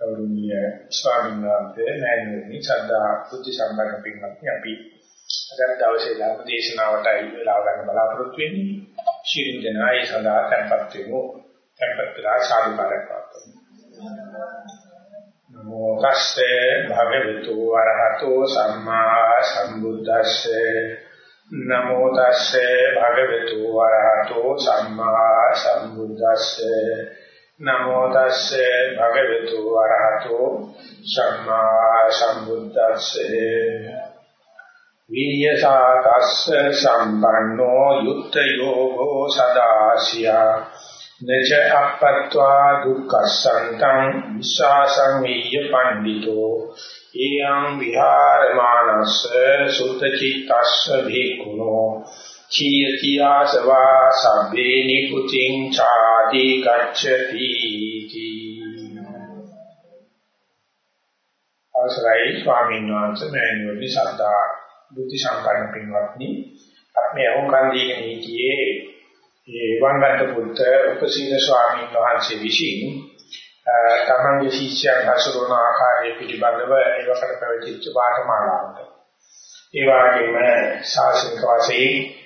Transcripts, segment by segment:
ගෞරවනීය ස්වාමීන් වහන්සේ මෑණියනි සද්ධා බුද්ධ සම්පන්න පින්වත්නි අපි අද දවසේ ධර්ම දේශනාවටයි වෙලාව ගන්න බලාපොරොත්තු වෙන්නේ. ශිරින් දනායි සදා tempත් වෙමු. tempත් වෙලා සාදු කාර්යයක් පවත්වමු. නමෝ තස්සේ භගවතු වරහතෝ සම්මා සම්බුද්දස්සේ නමෝ තස්සේ භගවතු වරහතෝ සම්මා සම්බුද්දස්සේ නමෝ තස්සේ භගවතු වරහතෝ සම්මා සම්බුද්දස්සේ. විඤ්ඤාතස්ස සම්පන්නෝ යුක්ත යෝගෝ සදාසියා. නච අපත්වා දුක්ඛසන්තං විසාසං විය පණ්ඩිතෝ. එයං විහාරමානස්ස සුත්තචිත්තස්ස භික්ඛුනෝ. චීයති ආසවා සබ්බේ නිකුතිං ඡාති ගච්ඡති අවසරයි ස්වාමීන් වහන්සේ මෑණියනි සද්ධා බුද්ධ සම්පන්න පින්වත්නි අපි අහුම්කන් දීගෙන හිටියේ ඒ වංගන්ත පුත්ත උපසීන ස්වාමීන් වහන්සේ විසින් තමන්ගේ ශිෂ්‍යයන් හසුරුවන ආකාරය පිළිබඳව ඒවකට පැවතිච්ච පාඨමාලාවක්. ඒ වගේම ශාසනික වශයෙන්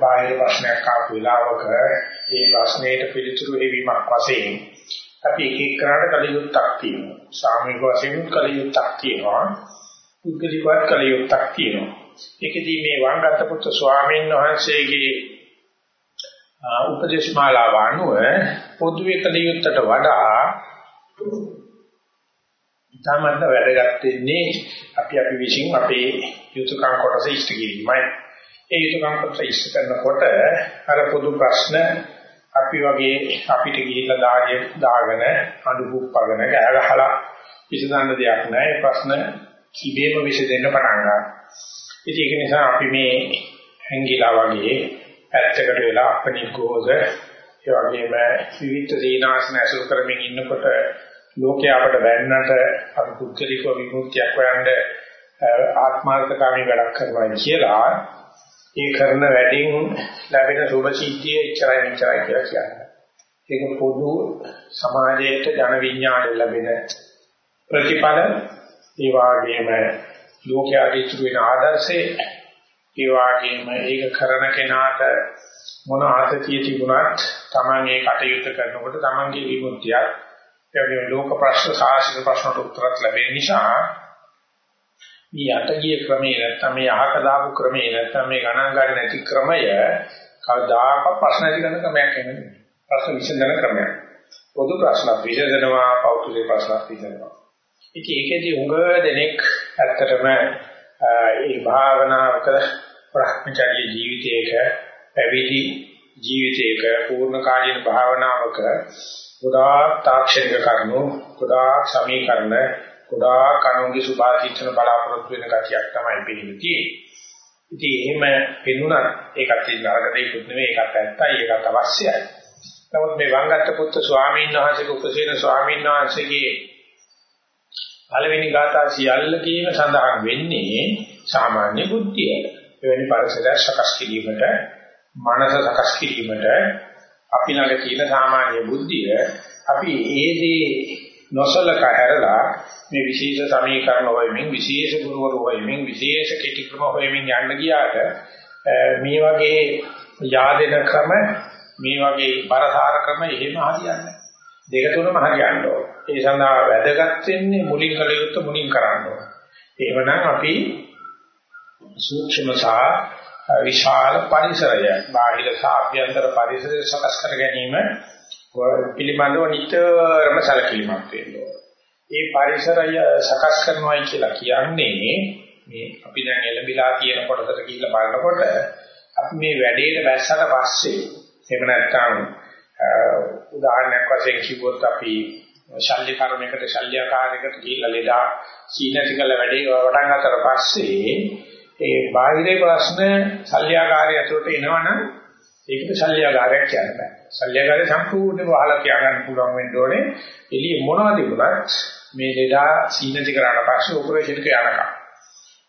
බාහිර ප්‍රශ්නයක් ආපු වෙලාවක ඒ ප්‍රශ්නෙට පිළිතුරු දෙවීමක් වශයෙන් අපි එක එක කරාට කලියුත්තක් තියෙනවා. සාමූහික වශයෙන් කලියුත්තක් තියෙනවා. පුද්ගලිකවත් කලියුත්තක් තියෙනවා. ඒකදී මේ වංගත්ත පුත්‍ර ස්වාමීන් වහන්සේගේ උපදේශ මාලාව අනුව පොදුවේ කලියුත්තට වඩා ඉතාමත් වැදගත් වෙන්නේ අපි අපි විශ්ින් අපේ යුතුයකම් කොටස ඉෂ්ට කිරීමයි. ඒ යුතුයකම් කොටස ඉෂ්ට කරනකොට අර පොදු ප්‍රශ්න අපි වගේ අපිට ගිහිල්ලා දාගේ දාගෙන අඬු පුප්පගෙන ගහගහලා විසඳන්න දෙයක් නැහැ. ඒ ප්‍රශ්න කිබේම විසඳෙන්න පටන් ගන්නවා. ඉතින් ඒක නිසා අපි මේ හැංගිලා වගේ පැත්තකට වෙලා අපනිකෝද ඒ වගේම විවිධ දීනාසන ඇසුරු කරමින් ඉන්නකොට ලෝකයේ අපට වැන්නට අපි කුච්චලිකව විමුක්තියක් හොයන්න ආත්මාර්ථකාමී වැඩක් කරනවා කියලා ඒ කරන වැඩින් ලැබෙන සුභ සිද්ධිය ඉච්චරයි මෙච්චරයි කියලා කියන්නේ. ඒක පොදු සමාජයට ජන විඥාණය ලැබෙන ප්‍රතිඵල. ඒ වගේම ලෝකයාට ඉතුරු වෙන ආදර්ශේ ඒ වගේම ඒක කරන කෙනාට මොන ආතතිය තිබුණත් Taman ඒ කටයුතු කරනකොට Tamanගේ විමුක්තියක්. ඒ වගේම ලෝක ප්‍රශ්න සාහිත්‍ය ප්‍රශ්නට උත්තරත් ලැබෙන නිසා මේ යටගිය ක්‍රමයේ නැත්නම් මේ අහක දාපු ක්‍රමයේ නැත්නම් මේ ගණන් ගන්න නැති ක්‍රමය කවදාක ප්‍රශ්න ඇති කරන ක්‍රමයක් නෙමෙයි. ප්‍රශ්න විසඳන ක්‍රමයක්. පොදු ප්‍රශ්න විසඳනවා පෞතුලේ ප්‍රශ්න විසඳනවා. ඉතින් ඒකෙදි උඟ දෙනෙක් ඇත්තටම ඒ භාවනාවක ප්‍රඥාචර්ය ජීවිතයක පැවිදි ජීවිතයක පූර්ණ කාලීන භාවනාවක ගොඩාක් තාක්ෂණික කරුණු ගොඩාක් සමීකරණ ගොඩාක් කණුන්ගේ සුභාසිතන බලාපොරොත්තු වෙන ගතියක් තමයි පිළිගන්නේ. ඉතින් එහෙම පෙන්ුණා ඒකත් ඉන්නරක දෙයක්වත් නෙවෙයි ඒකත් ඇත්තයි ඒකත් අවශ්‍යයි. නමුත් මේ වංගත්ත පුත්තු ස්වාමීන් වහන්සේගේ උපසේන ස්වාමීන් වහන්සේගේ පළවෙනි ගාථා සියල්ලකීම සඳහන් වෙන්නේ සාමාන්‍ය බුද්ධිය. එවැනි පරිසරයක් සකස් කිරීමට, මනස සකස් කිරීමට අපි ළඟ තියෙන සාමාන්‍ය බුද්ධිය අපි ඒදී නොසලක හැරලා මේ විශේෂ සමීකරණ හොයමින් විශේෂ ගුරුවරු හොයමින් විශේෂ කෙටි ක්‍රම හොයමින් යන්න ගියාට මේ වගේ yaadena ක්‍රම මේ වගේ බරසාර ක්‍රම එහෙම හරියන්නේ දෙක තුනම හරියන්න ඕන. ඒ සඳහා වැදගත් වෙන්නේ මුලින් කළ යුත්තේ මුලින් කරන්න ඕන. එහෙමනම් අපි සූක්ෂම සහ විශාල පරිසරය බාහිර සහ අභ්‍යන්තර පරිසරය සකස් කර ගැනීම පිළිබඳව නිතරම සැලකිලිමත් වෙන්න ඕන. ඒ පරිසරය සකස් කරනවායි කියලා කියන්නේ මේ අපි දැන් එළඹිලා තියෙන කොටසට ගිහිල්ලා බලනකොට අපි මේ වැඩේට බැස්සට පස්සේ එහෙම නැත්නම් උදාහරණයක් වශයෙන් කිව්වොත් අපි ශල්‍ය කර්මයකට ශල්‍යකාරයකට ගිහිල්ලා ලෙඩා සීනතිකල වැඩේ වටන් අතර පස්සේ ඒ බාහිර ප්‍රශ්න ශල්‍යකාරය ඇතුළට එනවනම් ඒකට ශල්‍යකාරයක් කියන්න බෑ. ශල්‍යකාරය සම්පූර්ණයෙන්ම වහලා කියා ගන්න පුළුවන් වෙන්න ඕනේ. එළිය මොනවද තිබුණත් මේ ලෙඩා සීනති කරාට පස්සේ ඔපරේෂන් එක යනකම්.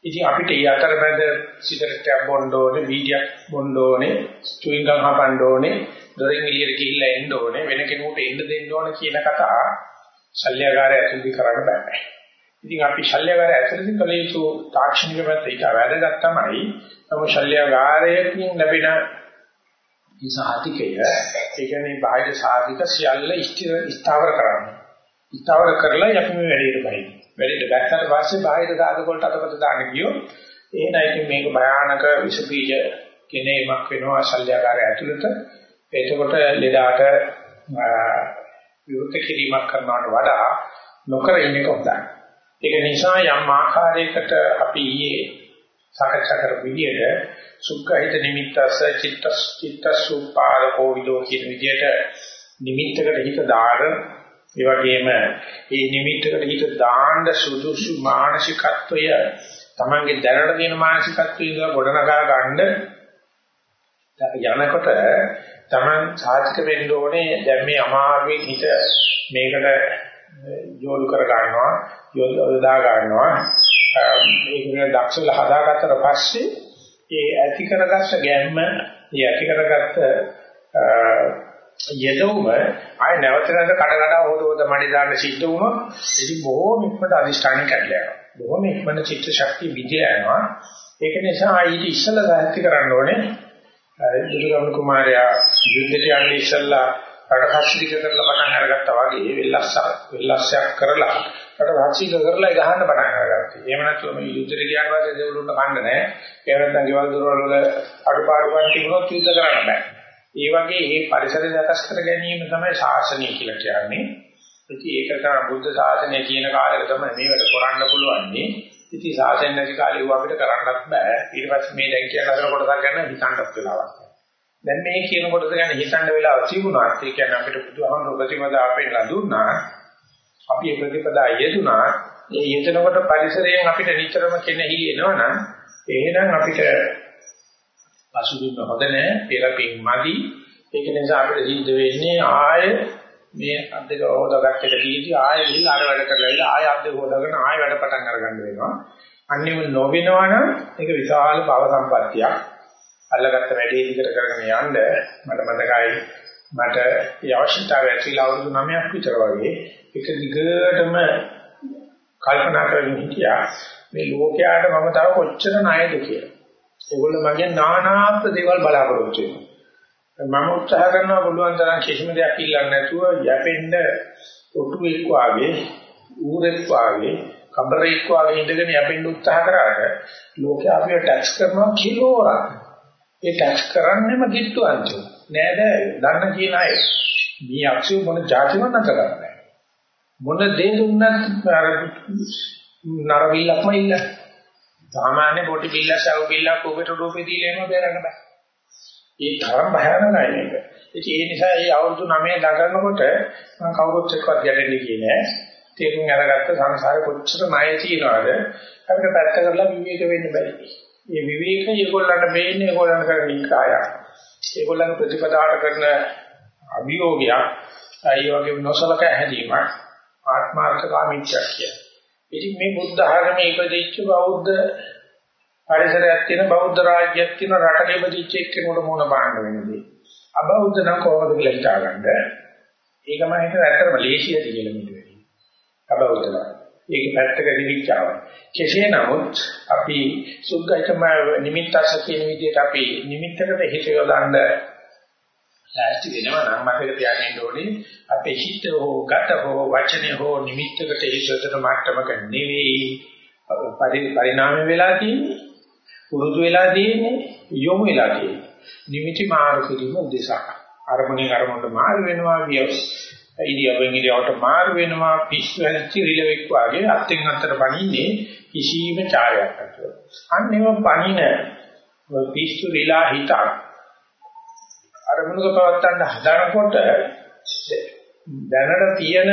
ඉතින් අපිට ඊ අතරමැද සිගරට් එකක් බොන්න ඕනේ, බීඩියක් බොන්න ඕනේ, චුයින් ගම් හපන්න ඕනේ, දොරින් එළියට ගිහිල්ලා එන්න ඕනේ, වෙන කෙනෙකුට එන්න දෙන්න ඕනේ කියන කතා ශල්‍යකාරය ඇතුළේ කරන්න බෑ. ඉතින් අපි ශල්‍යකාරය ඇතුළේ කළ යුතු තාක්ෂණික පැත්ත ඊට වැදගත් තමයි. නමුත් ශල්‍යකාරයෙන් ලැබෙන මේ සාධිකය ඒ කියන්නේ බාහිර සාධික සියල්ල ස්ථාවර කරන්න. ස්ථාවර කරලා අපි මේ වැඩේට බහින්න. වැඩේට බැස්සට පස්සේ බාහිර සාධක වලට අතපත දාන්න ගියොත් එහෙනම් ඉතින් මේක භයානක විස බීජ කෙනේමක් වෙනවා ශල්‍යකාරය ඇතුළත. එතකොට ලෙඩාට විවෘත කිරීමක් කරනවට වඩා නොකර ඉන්න එක හොඳයි. ඒක නිසා යම් ආකාරයකට අපි ඊයේ සාකච්ඡා කරපු විදිහට සුඛහිත නිමිත්තස චිත්තස් චිත්තසුපාදකෝ විදෝ කියන විදිහට නිමිත්තකට හිත දාන. ඒ වගේම මේ නිමිත්තකට හිත දාන්න සුදුසු මානසිකත්වය තමන්ගේ දැනට තියෙන මානසිකත්වය ඉඳලා ගොඩනගා ගන්න. යනකොට තමන් සාධක වෙන්න ඕනේ දැන් මේ අමාරුවේ හිත මේකට යොමු කර ගන්නවා යොදා ගන්නවා. ඒක දක්ෂල හදාගත්තට පස්සේ ඒ ඇති කරගත්ත ගැම්ම ඒ ඇති කරගත්ත යදොම ආය නැවත නැවත කඩ කඩ හොද හොද මඩි දාන්න සිද්ධ වුණොත් ඉතින් බොහෝම ඉක්මනට අදිෂ්ඨාන කැඩලා යනවා. බොහෝම ඉක්මනට චිත්ත ශක්තිය විදිය යනවා. ඒක නිසා ඊට ඉස්සෙල්ලා සාහිත්‍ය කරන්න ඕනේ. දුර්ගම කුමාරයා යුද්ධයට යන්නේ ඉස්සෙල්ලා රටහස්තික කරලා පටන් අරගත්තා වගේ වෙල්ලස්ස වෙල්ලස්සයක් කරලා රටහස්තික කරලා ගහන්න පටන් අරගත්තා. එහෙම නැත්නම් මේ යුද්ධයට ගියාට පස්සේ දෙවලුන්ට කන්න නැහැ. එහෙම නැත්නම් ගෙවල් දොරවල් වල අඩුපාඩුකම් තිබුණොත් යුද්ධ කරන්න බෑ. ඒ වගේ මේ පරිසරය සකස් කර ගැනීම තමයි ශාසනය කියලා කියන්නේ. ඉතින් ඒක තමයි බුද්ධ ශාසනය කියන කාලෙක තමයි මේවට කරන්න පුළුවන්නේ. ඉතින් ශාසනය නැති කාලේ ඌ අපිට කරන්නත් බෑ. ඊට පස්සේ මේ දැන් කියන හතර කොටසක් ගන්න හිතන්නත් වෙලාවක්. දැන් මේ කියන කොටස ගැන හිතන්න වෙලාව තිබුණාත් ඒ කියන්නේ අපිට බුදුහාමුදුරු ප්‍රතිපදා අපෙන් ලැබුණා. අපි ඒ ප්‍රතිපදා යෙදුනා. ඒ යෙදෙනකොට පරිසරයෙන් අපිට නිතරම කෙනෙහි එනවනම් එහෙනම් අපිට පසුබිම් හොඳ නැහැ, පෙරපින් මදි. ඒක නිසා අපිට සිද්ධ වෙන්නේ ආය මේ අද්දක හොදාගත්ත එක දීදී ආයෙ ගිහිල්ලා අර වැඩ කරලා ඉල ආයෙ අද්දක හොදාගෙන ආයෙ වැඩ පටන් අරගන්න වෙනවා. අන්නේම නොවෙනවනම් ඒක විශාල භව සම්පත්තියක්. අල්ලගත්ත වැඩේ දිගට කරගෙන යන්න මට මතකයි මට ඒ අවශ්‍යතාවය ඇතිලා අවුරුදු 9ක් විතර වගේ එක දිගටම කල්පනා කරගෙන හිටියා මේ ලෝකයට මම තව කොච්චර ණයද කියලා. ඒගොල්ලෝ මගෙන් নানা දේවල් බලාපොරොත්තු වෙනවා. මම උත්සාහ කරනවා පුළුවන් තරම් කිසිම දෙයක් ඉල්ලන්නේ නැතුව යැපෙන්න ඔටුවෙක් වාගේ ඌරෙක් වාගේ කබරෙක් වාගේ ඉඳගෙන යැපෙන්න උත්සාහ කරාට ලෝකයා අපිව ටැක්ස් කරනවා කිලෝරක්. ඒ ටැක්ස් කරන්නෙම කිට්ටුවන්තෝ. නේද? දන්න කියන අය. මේ අක්ෂු මොන જાතිම නැත කරන්නේ. මොන දේ දුන්නත් අර නරබිල්ලක්ම ඉන්න. සාමාන්‍ය පොටි බිල්ල සව් බිල්ලක් ඔබට රූපේ දීලා එනවා බේරන්න බෑ. ඒ තරම් භයානකයි මේක. ඉතින් ඒ නිසා මේ අවුරුදු 9 දගනකොට මම කවුරුත් එක්කවත් ගැටෙන්නේ කියන්නේ තේරුම් අරගත්ත සංසාරේ කොච්චර ණය තියනවද අපිට පැත්ත කරලා විවේක වෙන්න බැරි. මේ විවේකය ඒගොල්ලන්ට මේන්නේ ඒගොල්ලන් කරන විකාරයක්. ඒගොල්ලන් ප්‍රතිපදාවට කරන අභියෝගයක් ඒ වගේ නොසලකා හැදීමක් ආත්මාර්ථකාමීච්ඡක් කියන. ඉතින් මේ බුද්ධ ආගමේ ඉපදිච්ච බෞද්ධ පරිසරයක් තියෙන බෞද්ධ රාජ්‍යයක් තියෙන රටක ඉපදිච්ච එක්කෙනෙකුට මොන බාන්න වෙනදී. අබෞද්ධ නම් කොහොමද කියලා හිතාගන්න. ඒක මම හිතුවා ඇත්තටම ලේසියද කියලා මෙන්න වෙන්නේ. අබෞද්ධ නම්. ඒක පැත්තක දිවිච්චාව. කෙසේ නමුත් අපි සුද්ධයිතම නිමිත්තස කියන විදිහට අපි නිමිත්තකට හිත යොදන්න ලෑස්ති වෙනවා නම් මතක තියාගන්න ඕනේ අපේ හිත හෝ ගත හෝ වචනේ හෝ නිමිත්තකට හිතතර මට්ටමක නෙවෙයි. පරිණාමය වෙලා තියෙන්නේ පුරුදු වෙලා තියෙන්නේ යොමු වෙලා තියෙන්නේ. නිමිති මාරු කිරීම උදෙසා අරමුණෙන් අරමුණට මාරු වෙනවා වියස් ඉරියව්වෙන් ඉරියව්වට මාරු වෙනවා පිස්සු හැදිච්ච රිලෙවෙක් වාගේ අත්ෙන් අත්තට පනින්නේ කිසිම චාරයක් නැතුව අන්නේම පනින පිස්සු රිලා හිතක් අරමුණක පවත්තන්න හදනකොට දැනට තියෙන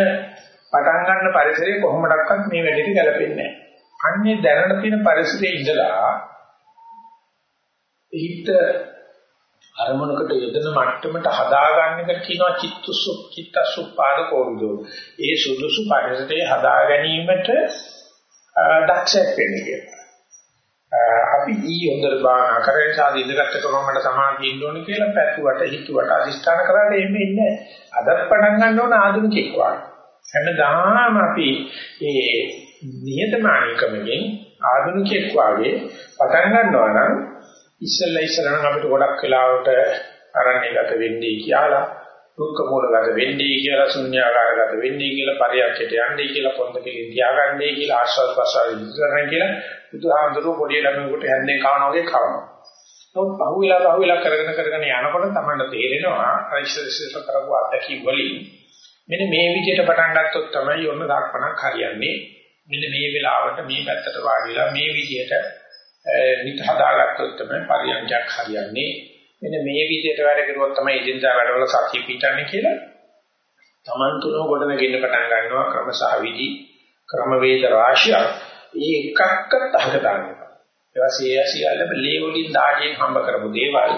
පටන් ගන්න පරිසරය කොහොමඩක්වත් මේ වැඩේට ගැලපෙන්නේ නැහැ. අන්නේ දැනට තියෙන පරිසරයේ ඉඳලා හිත අරමුණකට යොදන මට්ටමට හදාගන්න එක කියනවා චිත්තසු චිත්තසුපාද කෝවිදෝ. ඒ සුදුසු පරිසරයේ හදා ගැනීමට දක්ෂයක් වෙන්න කියලා. අපි ඊ හොඳට බාහනා කරගෙන සාදි ඉඳගත්ත කොහොමද සමාධිය ඉන්න ඕනේ කියලා පැතුවට හිතුවට අදිස්ථාන කරලා එන්නේ නැහැ. අදත් පටන් ගන්න ඕන ආධුනිකෙක් වගේ. හැමදාම අපි ඒ නියතමානීකමෙන් ආධුනිකෙක් වාගේ පටන් ගන්නවා නම් ඉස්සෙල්ලා ඉස්සරහන් අපිට ගොඩක් වෙලාවට අරණ්‍යගත වෙන්නේ කියලා දුක්ඛ මූලගත වෙන්නේ කියලා ශුන්‍යාකාරගත වෙන්නේ කියලා පරියක්කයට යන්නේ කියලා පොන්ද කෙලින් තියාගන්නේ කියලා ආශ්වාස ප්‍රශ්වාස ඉස්සරහන් කියලා බුදුහාමුදුරුවෝ පොඩි ළමයෙකුට හැන්දෙන් කවනවා වගේ කවනවා. නමුත් පහුවෙලා පහුවෙලා කරගෙන කරගෙන යනකොට තමයි තේරෙනවා අයිසස් කරපු අත්දැකීම් වලින් මෙන්න මේ විදිහට පටන් ගත්තොත් තමයි ඔන්න දාක්පණක් හරියන්නේ. මෙන්න මේ වෙලාවට මේ පැත්තට වාඩිලා මේ විදිහට නිත හදාගත්තොත් තමයි පරියන්ඛයක් හරියන්නේ. මෙන්න මේ විදිහට වැඩ කරුවොත් තමයි ඉදින්දා වැඩවල සතිය පිටන්නේ කියලා. Taman තුනම ගොඩනගෙන්න පටන් ගන්නවා ක්‍රම සහ විදි ක්‍රම වේද රාශියක්. ඒ එකක්වත් අහක දාන්නවා. ඒවා සිය සියල්ල ලේ වලින් දාඩියෙන් හම්බ කරපු දේවල්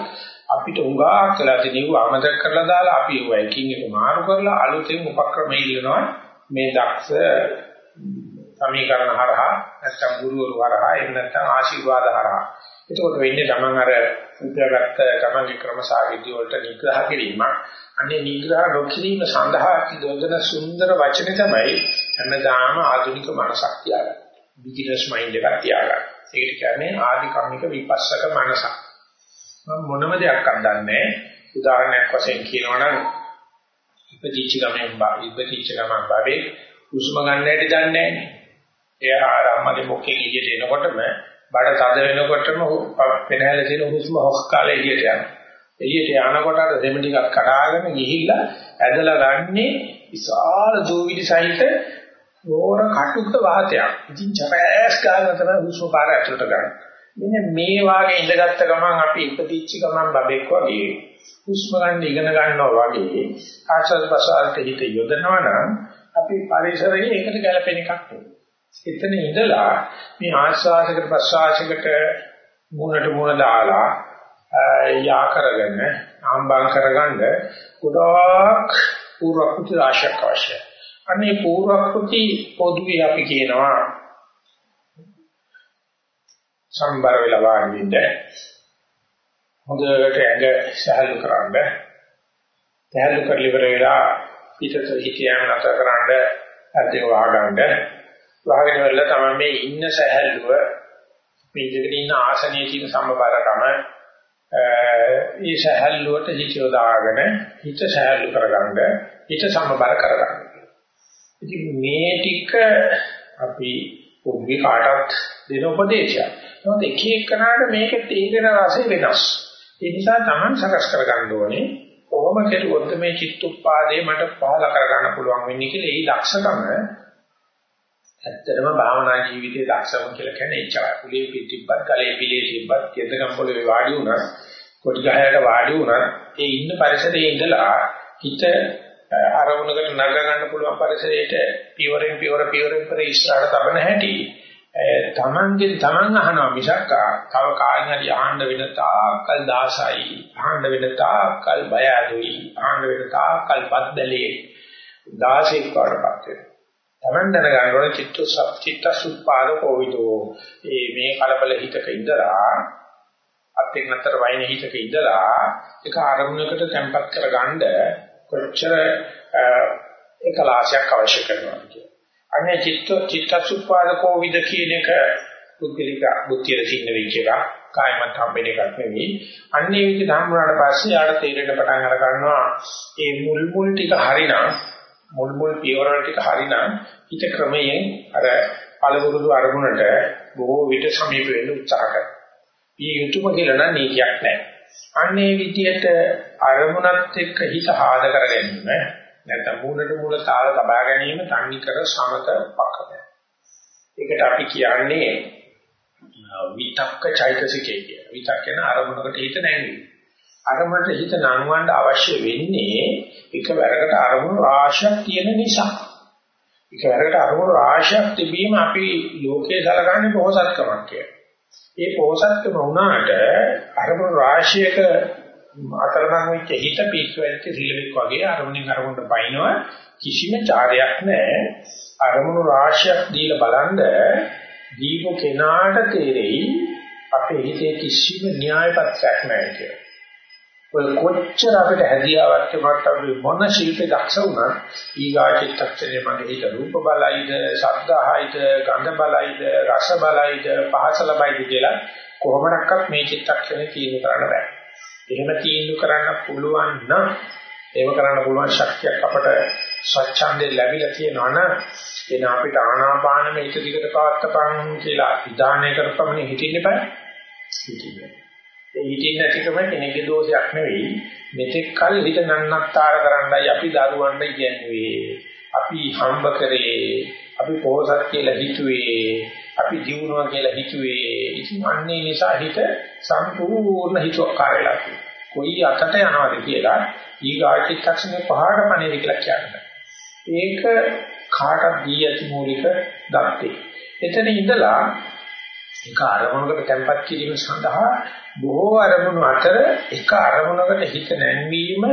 අපිට උඟා කළා දිනුව අමතක කරලා දාලා අපි ඒව එකින් එක මාරු කරලා අලුතෙන් උපක්‍රම ඉල්ලනවා මේ දක්ෂ සමීකරණ හරහා නැත්නම් ගුරුවරු හරහා එහෙම නැත්නම් ආශිර්වාද හරහා එතකොට වෙන්නේ තමන් අර උපයාගත්ත තමන්ගේ ක්‍රමසාවිදි වලට නිග්‍රහ කිරීම අනේ නිග්‍රහ නොකිරීම සඳහා කිදොදන සුන්දර වචනේ තමයි හැමදාම ආධුනික මනසක් තියාගන්න. බිග්ිනර්ස් මයින්ඩ් එකක් තියාගන්න. ඒකට කියන්නේ ආදි කම්මික විපස්සක මනසක්. මම මොනම දෙයක් අඳන්නේ උදාහරණයක් වශයෙන් කියනවා නම් ඉපදිච්ච ගමෙන් ඉපදිච්ච ගමන් බබේ හුස්ම ගන්න හැටි දන්නේ නැහැ. එයා අම්මගේ මොකේ එළියට එනකොටම බඩ තද වෙනකොටම පෙනහැල තියෙන හුස්ම හොස් කාලේ එළියට යනවා. එළියට යනකොට අර දෙම ටිකක් කඩාගෙන ගිහිල්ලා ඇදලා ගන්නේ විශාල දූවිලි සහිත ඕර කටුක වාතයක්. ඉතින් චපෑස් ගන්න තමයි හුස්ම පාර ඇතුළට ගන්න. මෙන්න මේ වාගේ ඉඳගත්ත ගමන් අපි ඉපදිච්ච ගමන් බබෙක් වගේ හුස්ම ගන්න ඉගෙන ගන්නවා වගේ ආශ්වාස ප්‍රශ්වාසයට හිත යොදනවා නම් අපි පරිසරයේ ඒකට ගැලපෙන එකක් නෙවෙයි. එතන ඉඳලා මේ ආශ්වාසයකට ප්‍රශ්වාසයකට මුණට මුණ දාලා යා කරගෙන ආම්බම් කරගන්න ගොඩාක් පූර්වකෘති රාශියක් අවශ්‍යයි. අනේ පූර්වකෘති පොදුවේ අපි කියනවා සම්බර වෙලා වාඩි වෙන්න හොඳට ඇඟ සහැල්ලු කරන්න සහැල්ලු කරලි ඉවර වෙලා පිටත හිතියම නැතර කරන්න අධ්‍යය වහගන්න වහගෙන ඉවරලා තමයි මේ ඉන්න සහැල්ලුව මේ ඉඳගෙන ඉන්න ආසනයේ තියෙන සම්බරකම ඒ සහැල්ලුවට හිත යොදාගෙන හිත සහැල්ලු කරගන්න හිත සම්බර කරගන්න. ඉතින් මේ ටික අපි පොඩි කාටත් දෙන උපදේශයක්. නමුත් එක එකනාට මේක තේරෙන රසය වෙනස්. ඒ නිසා Taman සකස් කරගන්න ඕනේ කොහොම කෙරුවොත් මේ චිත්තුප්පාදේ මට පහල කරගන්න පුළුවන් වෙන්නේ කියලා ඒ දක්ෂකම ඇත්තටම භාවනා ජීවිතයේ දක්ෂම කියලා කියන්නේ එච්චරයි. කුලේ පිටිපත් ගලේ පිළේ තිබ්බත් කෙදගම් පොළවේ වාඩි වුණා කොටි ගහයට වාඩි වුණා ඒ ඉන්න පරිසරයේ ඉඳලා හිත අරමුණකට නග ගන්න පුළුවන් පරිසරයට පියවරෙන් පියවර පියවරෙන් පියවර ඉස්සරහට තබන හැටි තමන්ගෙන් තමන් අහනවා මිසක් තව කායින් හරි ආහන්න වෙන තාකල් දාසයි ආහන්න වෙන තාකල් බය අඩුයි ආහන්න වෙන තාකල් බද්දලේ දාසෙක් වඩපත් තමන් දැනගන්න ඕනේ චිත්ත චිත්ත සුප්පාද කෝවිදෝ මේ මේ කලබල හිතක ඉඳලා අත්ෙන් අතර වයින් හිතක ඉඳලා ඒක ආරමුණකට තැම්පත් කරගන්න කොච්චර ඒකලාශයක් අවශ්‍ය කරනවද කියලා අනේ චිත්ත චිත්තසුප්පාදකෝ විද කියන එක පුද්ගලික බුද්ධියට සින්න වෙච්ච එක කායමත් හම්බෙන එකක් නෙවෙයි. අන්නේ විදිහට හම්බුනාට පස්සේ යාට තේරෙන්න පටන් අර ගන්නවා ඒ මුල් මුල් ටික හරිනම් මුල් මුල් පියවර ටික හරිනම් හිත ක්‍රමයෙන් අර පළවුරුදු අරමුණට බොහෝ විට සමීප වෙන්න උත්සාහ කරනවා. ඊ යුතුයම කියලා නම් නීතියක් නැහැ. අන්නේ විදිහට අරමුණත් එක්ක හිත ආද කර ගැනීම නැත්නම් මූලට මූල තාල ලබා ගැනීම තන්නේ කර සමත පකද. ඒකට අපි කියන්නේ විතක්ක චෛතසිකය කිය. විතක් කියන අරමුණකට හිත නැංවීම. අරමුණට හිත නංවන්න අවශ්‍ය වෙන්නේ එකවරකට අරමුණු රාශියක් තියෙන නිසා. එකවරකට අරමුණු රාශියක් තිබීම අපි ලෝකේ සලකන්නේ පොහසත්කමක් කියලා. ඒ පොහසත්කම වුණාට අරමුණු රාශියක අතරමං වෙච්ච හිත පිස්සු වෙච්ච සිලෙක් වගේ අරමුණෙන් අරමුණට පයින්නවා කිසිම චාරයක් නැහැ අරමුණු රාශියක් දීලා බලනද දීපු කෙනාට තේරෙයි අපේ හිතේ කිසිම න්‍යාය පත්‍යක් නැහැ කියලා. ඔය කොච්චර අපිට හැදියාවක් තිබුණත් අපි මොන ශිල්පේ දක්ෂ වුණත් ඊගාචිත්තක්ෂණය මගේ හිත රූප බලයිද, ශබ්දහයිද, ගන්ධ බලයිද, රස බලයිද, පහස ලබයිද කියලා කොහොමඩක්වත් මේ චිත්තක්ෂණය තීන්දුව කරන්න බෑ. එහෙම තීන්දුව කරන්න පුළුවන් නම් ඒව කරන්න පුළුවන් ශක්තියක් අපට ස්වච්ඡන්දේ ලැබිලා තියෙනවා නම් එන අපිට ආනාපාන මේක දිගට පවත්තපන් කියලා විධානය කරපමණ හිතින්න බෑ. හිතින්නේ. ඒ හිතින් නැතිකම කෙනෙකුගේ දෝෂයක් නෙවෙයි. මෙතෙක් කල් හිත නන්නත්තර කරන්නයි අපි දරුවන්ට කියන්නේ. අපි හම්බ කරේ, අපි පොහසත් කියලා හිතුවේ, අපි ජීවුණා කියලා හිතුවේ. ඉතින් අන්නේ නිසා හිත සම්පූර්ණ හිතුවක්කාර වෙලා තියෙනවා. කොයි අතට යනවද කියලා ඊගාචිත්තක්ෂණේ පහකට පණේද කියලා කියන්නේ. ඒක කාටත් දී ඇති මූලික දත්තේ. එතන ඉඳලා එක අරමුණකට තැම්පත් කිරීම සඳහා බොහෝ අරමුණු අතර එක අරමුණකට හිත නැංවීම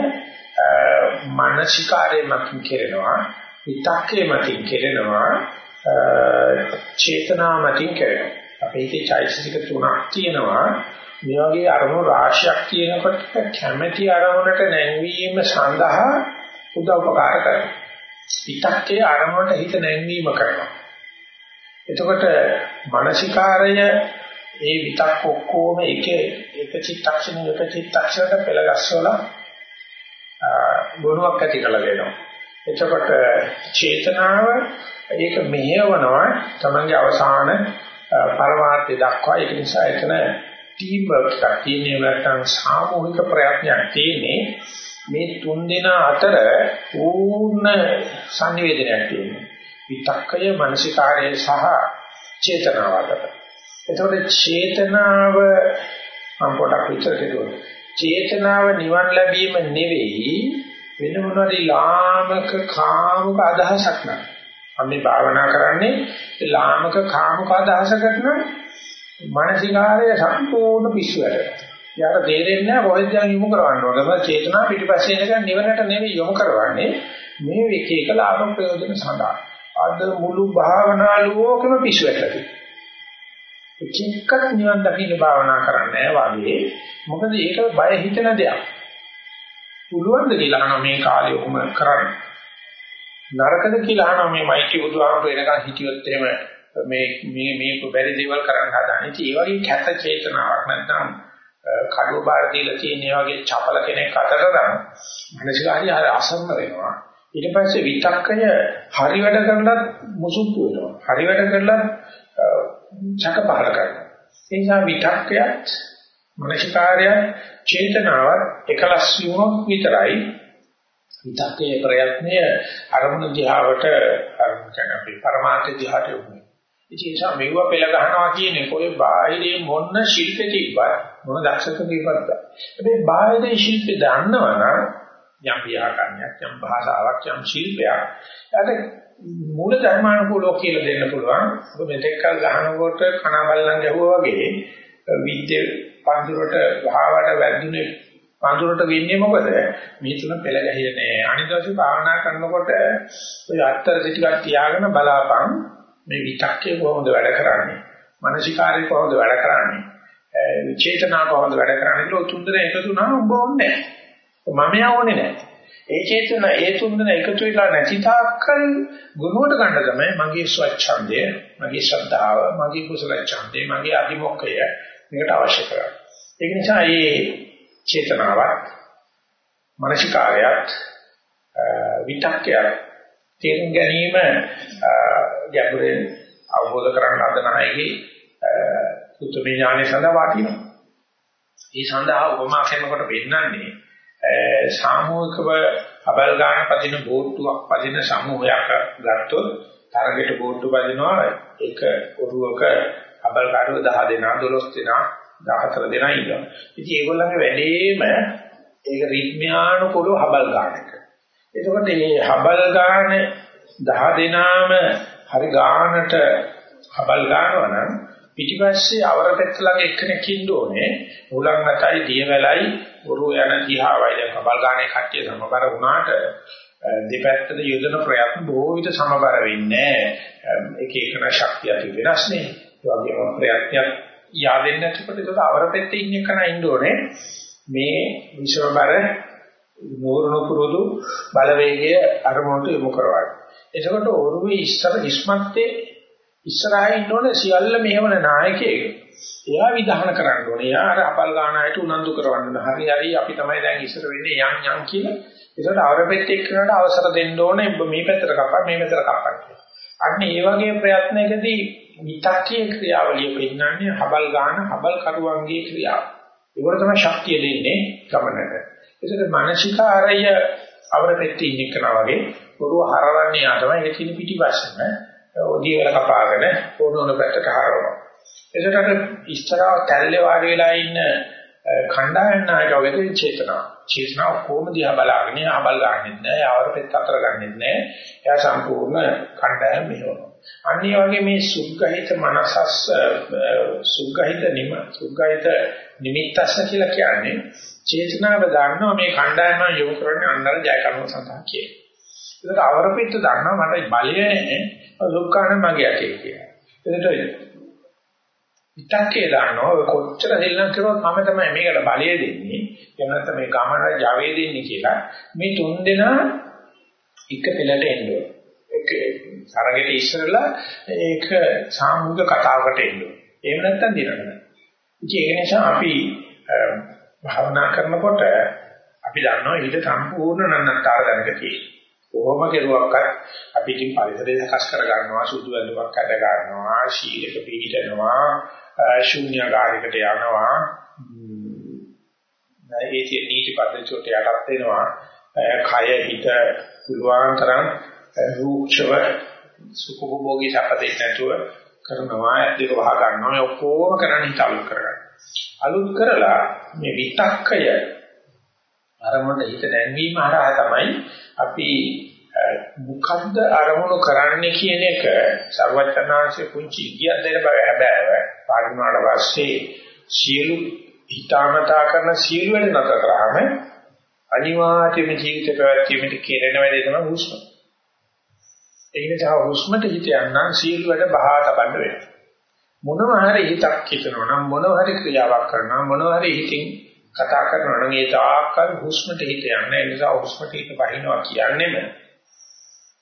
මානසිකාරයේ මතින් කෙරෙනවා විතක්කේ මතින් කෙරෙනවා චේතනා මතින් කෙරෙනවා. අපේ හිතේ චෛතසික තුනක් තියෙනවා. මේ වගේ අරමුණු රාශියක් තියෙනකොට කැමැති අරමුණට නැංවීම සඳහා උදව් උපකාර කරනවා. විතක්කේ අරමුණට හිත නැංවීම කරනවා. එතකොට මානසිකාරය ඒ විතක් ඔක්කොම එක එක චිත්තක්ෂණ එක චිත්තක්ෂණයට පෙළගස්සවලා ගුණයක් ඇති කළ දෙනවා. එතකොට චේතනාව ඒක මෙහෙවනවා තමන්ගේ අවසාන පරමාර්ථය දක්වා ඒක නිසා එතන ටීම් වර්ක් එකක් තියෙන්නේ නැත්නම් සාමූහික ප්‍රයත්නයක් තියෙන්නේ මේ තුන් දෙනා අතර පූර්ණ සංවේදනයක් තියෙනවා. විතක්කය මානසිකාරය සහ චේතනාව අතර. එතකොට චේතනාව මම පොඩක් විතර කෙරුවා. චේතනාව නිවන් ලැබීම නෙවෙයි වෙන මොනවාද ලාමක කාමක අදහසක් නෑ. අපි භාවනා කරන්නේ ලාමක කාමක අදහසකට නම් මානසිකාරය සම්පූර්ණ පිස්සු වැඩ. යාර තේරෙන්නේ නැහැ කොහෙද යන යොමු කරවන්න ඕනද? මොකද චේතනාව පිටිපස්සේ එනකන් නිවනට නෙවෙයි යොමු කරවන්නේ මේ එක එක ලාභ ප්‍රයෝජන සඳහා. අද මුළු භාවනා ලෝකෙම පිස්සු වැටලා එකිනෙකට නිවන් දකින්න භාවනා කරන්නේ වගේ මොකද ඒක බය හිතෙන දෙයක්. පුළුවන් ද කියලා අහනවා මේ කාලේ ඔහොම කරන්න. නරකද කියලා අහනවා මේ මෛත්‍රී බුදුහාමුදුර එනකන් හිටියොත් එහෙම මේ මේ මේ බැරි දේවල් කරන්න හදන. ඉතින් ඒ වගේ කැත චේතනාවක් නැත්නම් කඩුව බාර දීලා තියෙන ඒ වගේ චපල කෙනෙක් අතර නම් මනසකාරී හරි අසන්න වෙනවා. ඊට පස්සේ විතක්කය හරි වැඩ කරලත් මුසුප්පු වෙනවා. හරි වැඩ කරලත් චක පහල කරනවා. ඒ නිසා විතක්කයත් මනසිකාරයත් චේතනාවත් එකලස් වීමක් විතරයි විතක්කේ ප්‍රයත්නය අරමුණ දිහාවට අරමුණ කියන අපි පරමාර්ථ දිහාට යොමු ඉතින් ඒ නිසා මෙව පෙළ ගහනවා කියන්නේ කොයි බාහිරේ මොන ශිල්පෙ තිබ්බත් මොන දක්ෂකම තිබ්බත් හැබැයි බාහිරේ ශිල්පෙ දන්නවනම් යම් ව්‍යාකරණයක් යම් භාෂාවක් යම් ශිල්පයක් ඊට මූල ධර්මානුකූලව කියලා දෙන්න පුළුවන්. ඔබ මෙතෙක් කල් ගහනකොට කන බල්ලන් ගැහුවා වගේ විද්‍ය පඳුරට භාවයට වැදුනේ පඳුරට වෙන්නේ මොකද? මේ තුන පෙළ ගැහිලා නෑ. අනිත් දවසේ භාවනා කරනකොට ඔය අත්තර ටිකක් තියාගෙන බලාපන් මේ විතක්කේ කොහොමද වැඩ කරන්නේ? මානසිකාරය කොහොමද වැඩ කරන්නේ? චේතනා කොහොමද වැඩ කරන්නේ කියලා තුන්දෙන එකතු වුණාම උඹ ඕනේ නෑ. මම යවන්නේ නෑ. ඒ චේතන ඒ තුන්දෙන එකතු වෙලා නැති තාක්කල් ගුණවට ගන්න තමයි මගේ ස්වච්ඡන්දය, මගේ ශ්‍රද්ධාව, මගේ කුසල ඡන්දය, මගේ අධිමොක්කය මේකට අවශ්‍ය කරන්නේ. ඒක නිසා මේ චේතනාවත්, මානසිකාරයත්, විතක්කයත් තේරුම් ගැනීම ගැඹුරින් අවබෝධ කරගන්න හදන අයගේ උතුමේ ඥානය සඳහා වටිනවා. ඒ සඳහා උපමා කරනකොට පෙන්නන්නේ සාමූහිකව අබල් ගන්න පදින බෝට්ටුවක් පදින සමූහයක් ගත්තොත් තරගෙට බෝට්ටු පදිනවා එක ඔරුවක අබල් කාරෝ 10 දෙනා 12 දෙනා 14 දෙනා ඉන්නවා. ඉතින් ඒගොල්ලන්ගේ වැඩේම ඒක රිද්මයානුකූලව හබල් ගන්න එක. එතකොට මේ හබල් ගන්න 10 දෙනාම හරි ගානට හබල් ගන්නවා නම් පිටිපස්සේ අවර පෙත්ත ළඟ එක්කෙනෙක් ඉන්න ඕනේ. උලන් නැතයි දියවැලයි උරු යන දිහාවයි දැන් කබල් ගානේ කට්ටිය සමබර වුණාට දෙපැත්තට යොදන ප්‍රයත්න බොහෝ විට සමබර වෙන්නේ එක එකන ශක්තිය ඇති වෙනස් නේ. ඒ වගේම ප්‍රයත්නයක් yaadෙන්නේ නැතිකොට ඒක අවර පෙත්තේ ඉන්න කෙනා ඉන්න ඕනේ. මේ විශ්වබර නూరుණු පුරුදු බලවේගය අරමුණට යොමු කරවන්න. එතකොට ඔරුවේ ඉස්සර ඉස්මත්තේ ඉස්සරහින් ඉන්න ඕනේ සියල්ල මෙහෙවන නායකයෙක්. එයා විධාන කරන්න ඕනේ. එයා අර අපල් ගානායට උනන්දු කරවන්න. හරි හරි අපි තමයි දැන් ඉස්සර වෙන්නේ යන් යන් කියලා. ඒකට අවරපෙත් එක්කනට අවසර දෙන්න ඕනේ. මේ පැත්තට කපා මේ පැත්තට කපා කියලා. අන්න ඒ වගේ ප්‍රයත්නයකදී විතක්කේ ක්‍රියාවලිය පෙන්නන්නේ හබල් ගාන හබල් කරුවන්ගේ ක්‍රියාව. ඒකට තමයි ශක්තිය දෙන්නේ ගමනට. ඒකට මානසිකාරය අවරපෙත් ඉන්න කෙනා වගේ පොරුව හරවන්නේ යා තමයි ඒක කිනි පිටිපස්සම ඔදිය වල කපාගෙන ඕන ඕන පැත්තට හරවනවා. එතකොට අර ඉස්සරහ කැල්ලේ වාඩි වෙලා ඉන්න කණ්ඩායම් නායකවගේ චේතනාව. චේතනාව කොහොමද දිහා බලාගෙන ආබල් ගන්නෙත් නෑ, ආවර පෙත් අතර ගන්නෙත් නෑ. එයා සම්පූර්ණ කණ්ඩායම් මෙහෙවනවා. අනිත් වගේ මේ සුග්ගහිත මනසස් සුග්ගහිත නිම සුග්ගහිත නිමිත්තස්ස කියලා කියන්නේ චේතනාව ගන්නවා මේ කණ්ඩායම යොමු කරන්නේ අන්නර ජය කරන සඳහා කියලා. ඒකට අවරපෙත් දන්නවා මට බලය නැහැ. දුක්ඛාන මගේ අතේ කියලා. ඒකට විතක්කේ දානවා. කොච්චර දෙල්ලම් කරුවත් මම තමයි මේකට බලය දෙන්නේ. එහෙම නැත්නම් මේ ගමන ජවයේ දෙන්නේ කියලා. මේ තුන් දෙනා එක පෙළට එන්න ඕන. ඒක සරගෙට ඉස්සරලා ඒක සාමූහික කතාවකට එන්න ඕන. එහෙම නැත්නම් දිනන්න ඉතින් ඒක නිසා අපි භාවනා කරනකොට අපි දන්නවා ඊට සම්පූර්ණ නන්නතර දැනක තියෙනවා. කොහොම කෙරුවක්වත් අපි ඉතින් පරිසරය සකස් කර ගන්නවා සුදු වැලුවක් අඩ ගන්නවා ශීලක පිළිදෙනවා ශූන්‍යකාරයකට යනවා. ඒකේ නීති පද්ධතියට යටත් වෙනවා. කය හිත පුළුවන් තරම් රූක්ෂව සුඛභෝගී සපදෙන්න නැතුව කරනවා ඇද්දක වහ ගන්නවා. ඔක්කොම කරන්නේ හිත අලුත් කරගන්න. අලුත් කරලා මේ විතක්කය අරමුණ හිත දැන්වීම හරහා තමයි අපි මොකද්ද අරමුණු කරන්නේ කියන එක සර්වඥාන්සේ පුංචි ඉගියක් දෙන්න බෑ හැබැයි පාඩුනාට පස්සේ සියලු හිතාමතා කරන සියලු වැඩ නැතර කරාම අනිවාර්යයෙන්ම ජීවිත පැවැත්මට කෙරෙන වැඩේ තමයි හුස්ම. ඒ නිසා හුස්මට හිත යනනම් සියලු වැඩ බහා තබන්න වෙනවා. මොනවා හරි හිතක් හිතනවා නම් මොනවා හරි ක්‍රියාවක් කරනවා මොනවා හරි හිතින් කතා කරනවා නම් ඒ තාක්කල් හුස්මට හිත යන්නේ. ඒ නිසා හුස්මට හිත බහිනවා කියන්නේම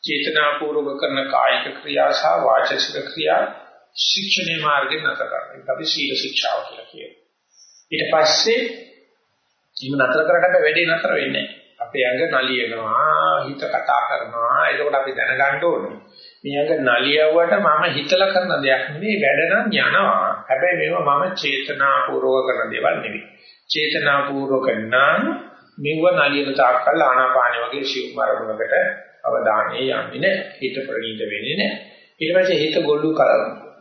චේතනාපූර්වක කරන කායික ක්‍රියා සහ වාචික ක්‍රියා ශික්ෂණේ මාර්ගෙන් නැතර කරනවා. ඒක අපි සීල ශික්ෂාව කියලා කියනවා. ඊට පස්සේ ඉන්න නතර කරකට වැඩේ නතර වෙන්නේ අපේ ඇඟ නලියනවා, හිත කතා කරනවා. ඒකෝට අපි දැනගන්න ඕනේ. මේ ඇඟ නලියවුවට මම හිතලා කරන දෙයක් නෙවෙයි වැඩ නම් යනවා. හැබැයි මේවා මම චේතනාපූර්වක කරන දේවල් නෙවෙයි. චේතනාපූර්වක නම් මෙව නලියන තාක්කල් ආනාපාන වගේ සිව් මරමුණකට අවධානය යන්නේ නැහැ. හිත ප්‍රණීත වෙන්නේ නැහැ. ඊට පස්සේ හිත ගොළු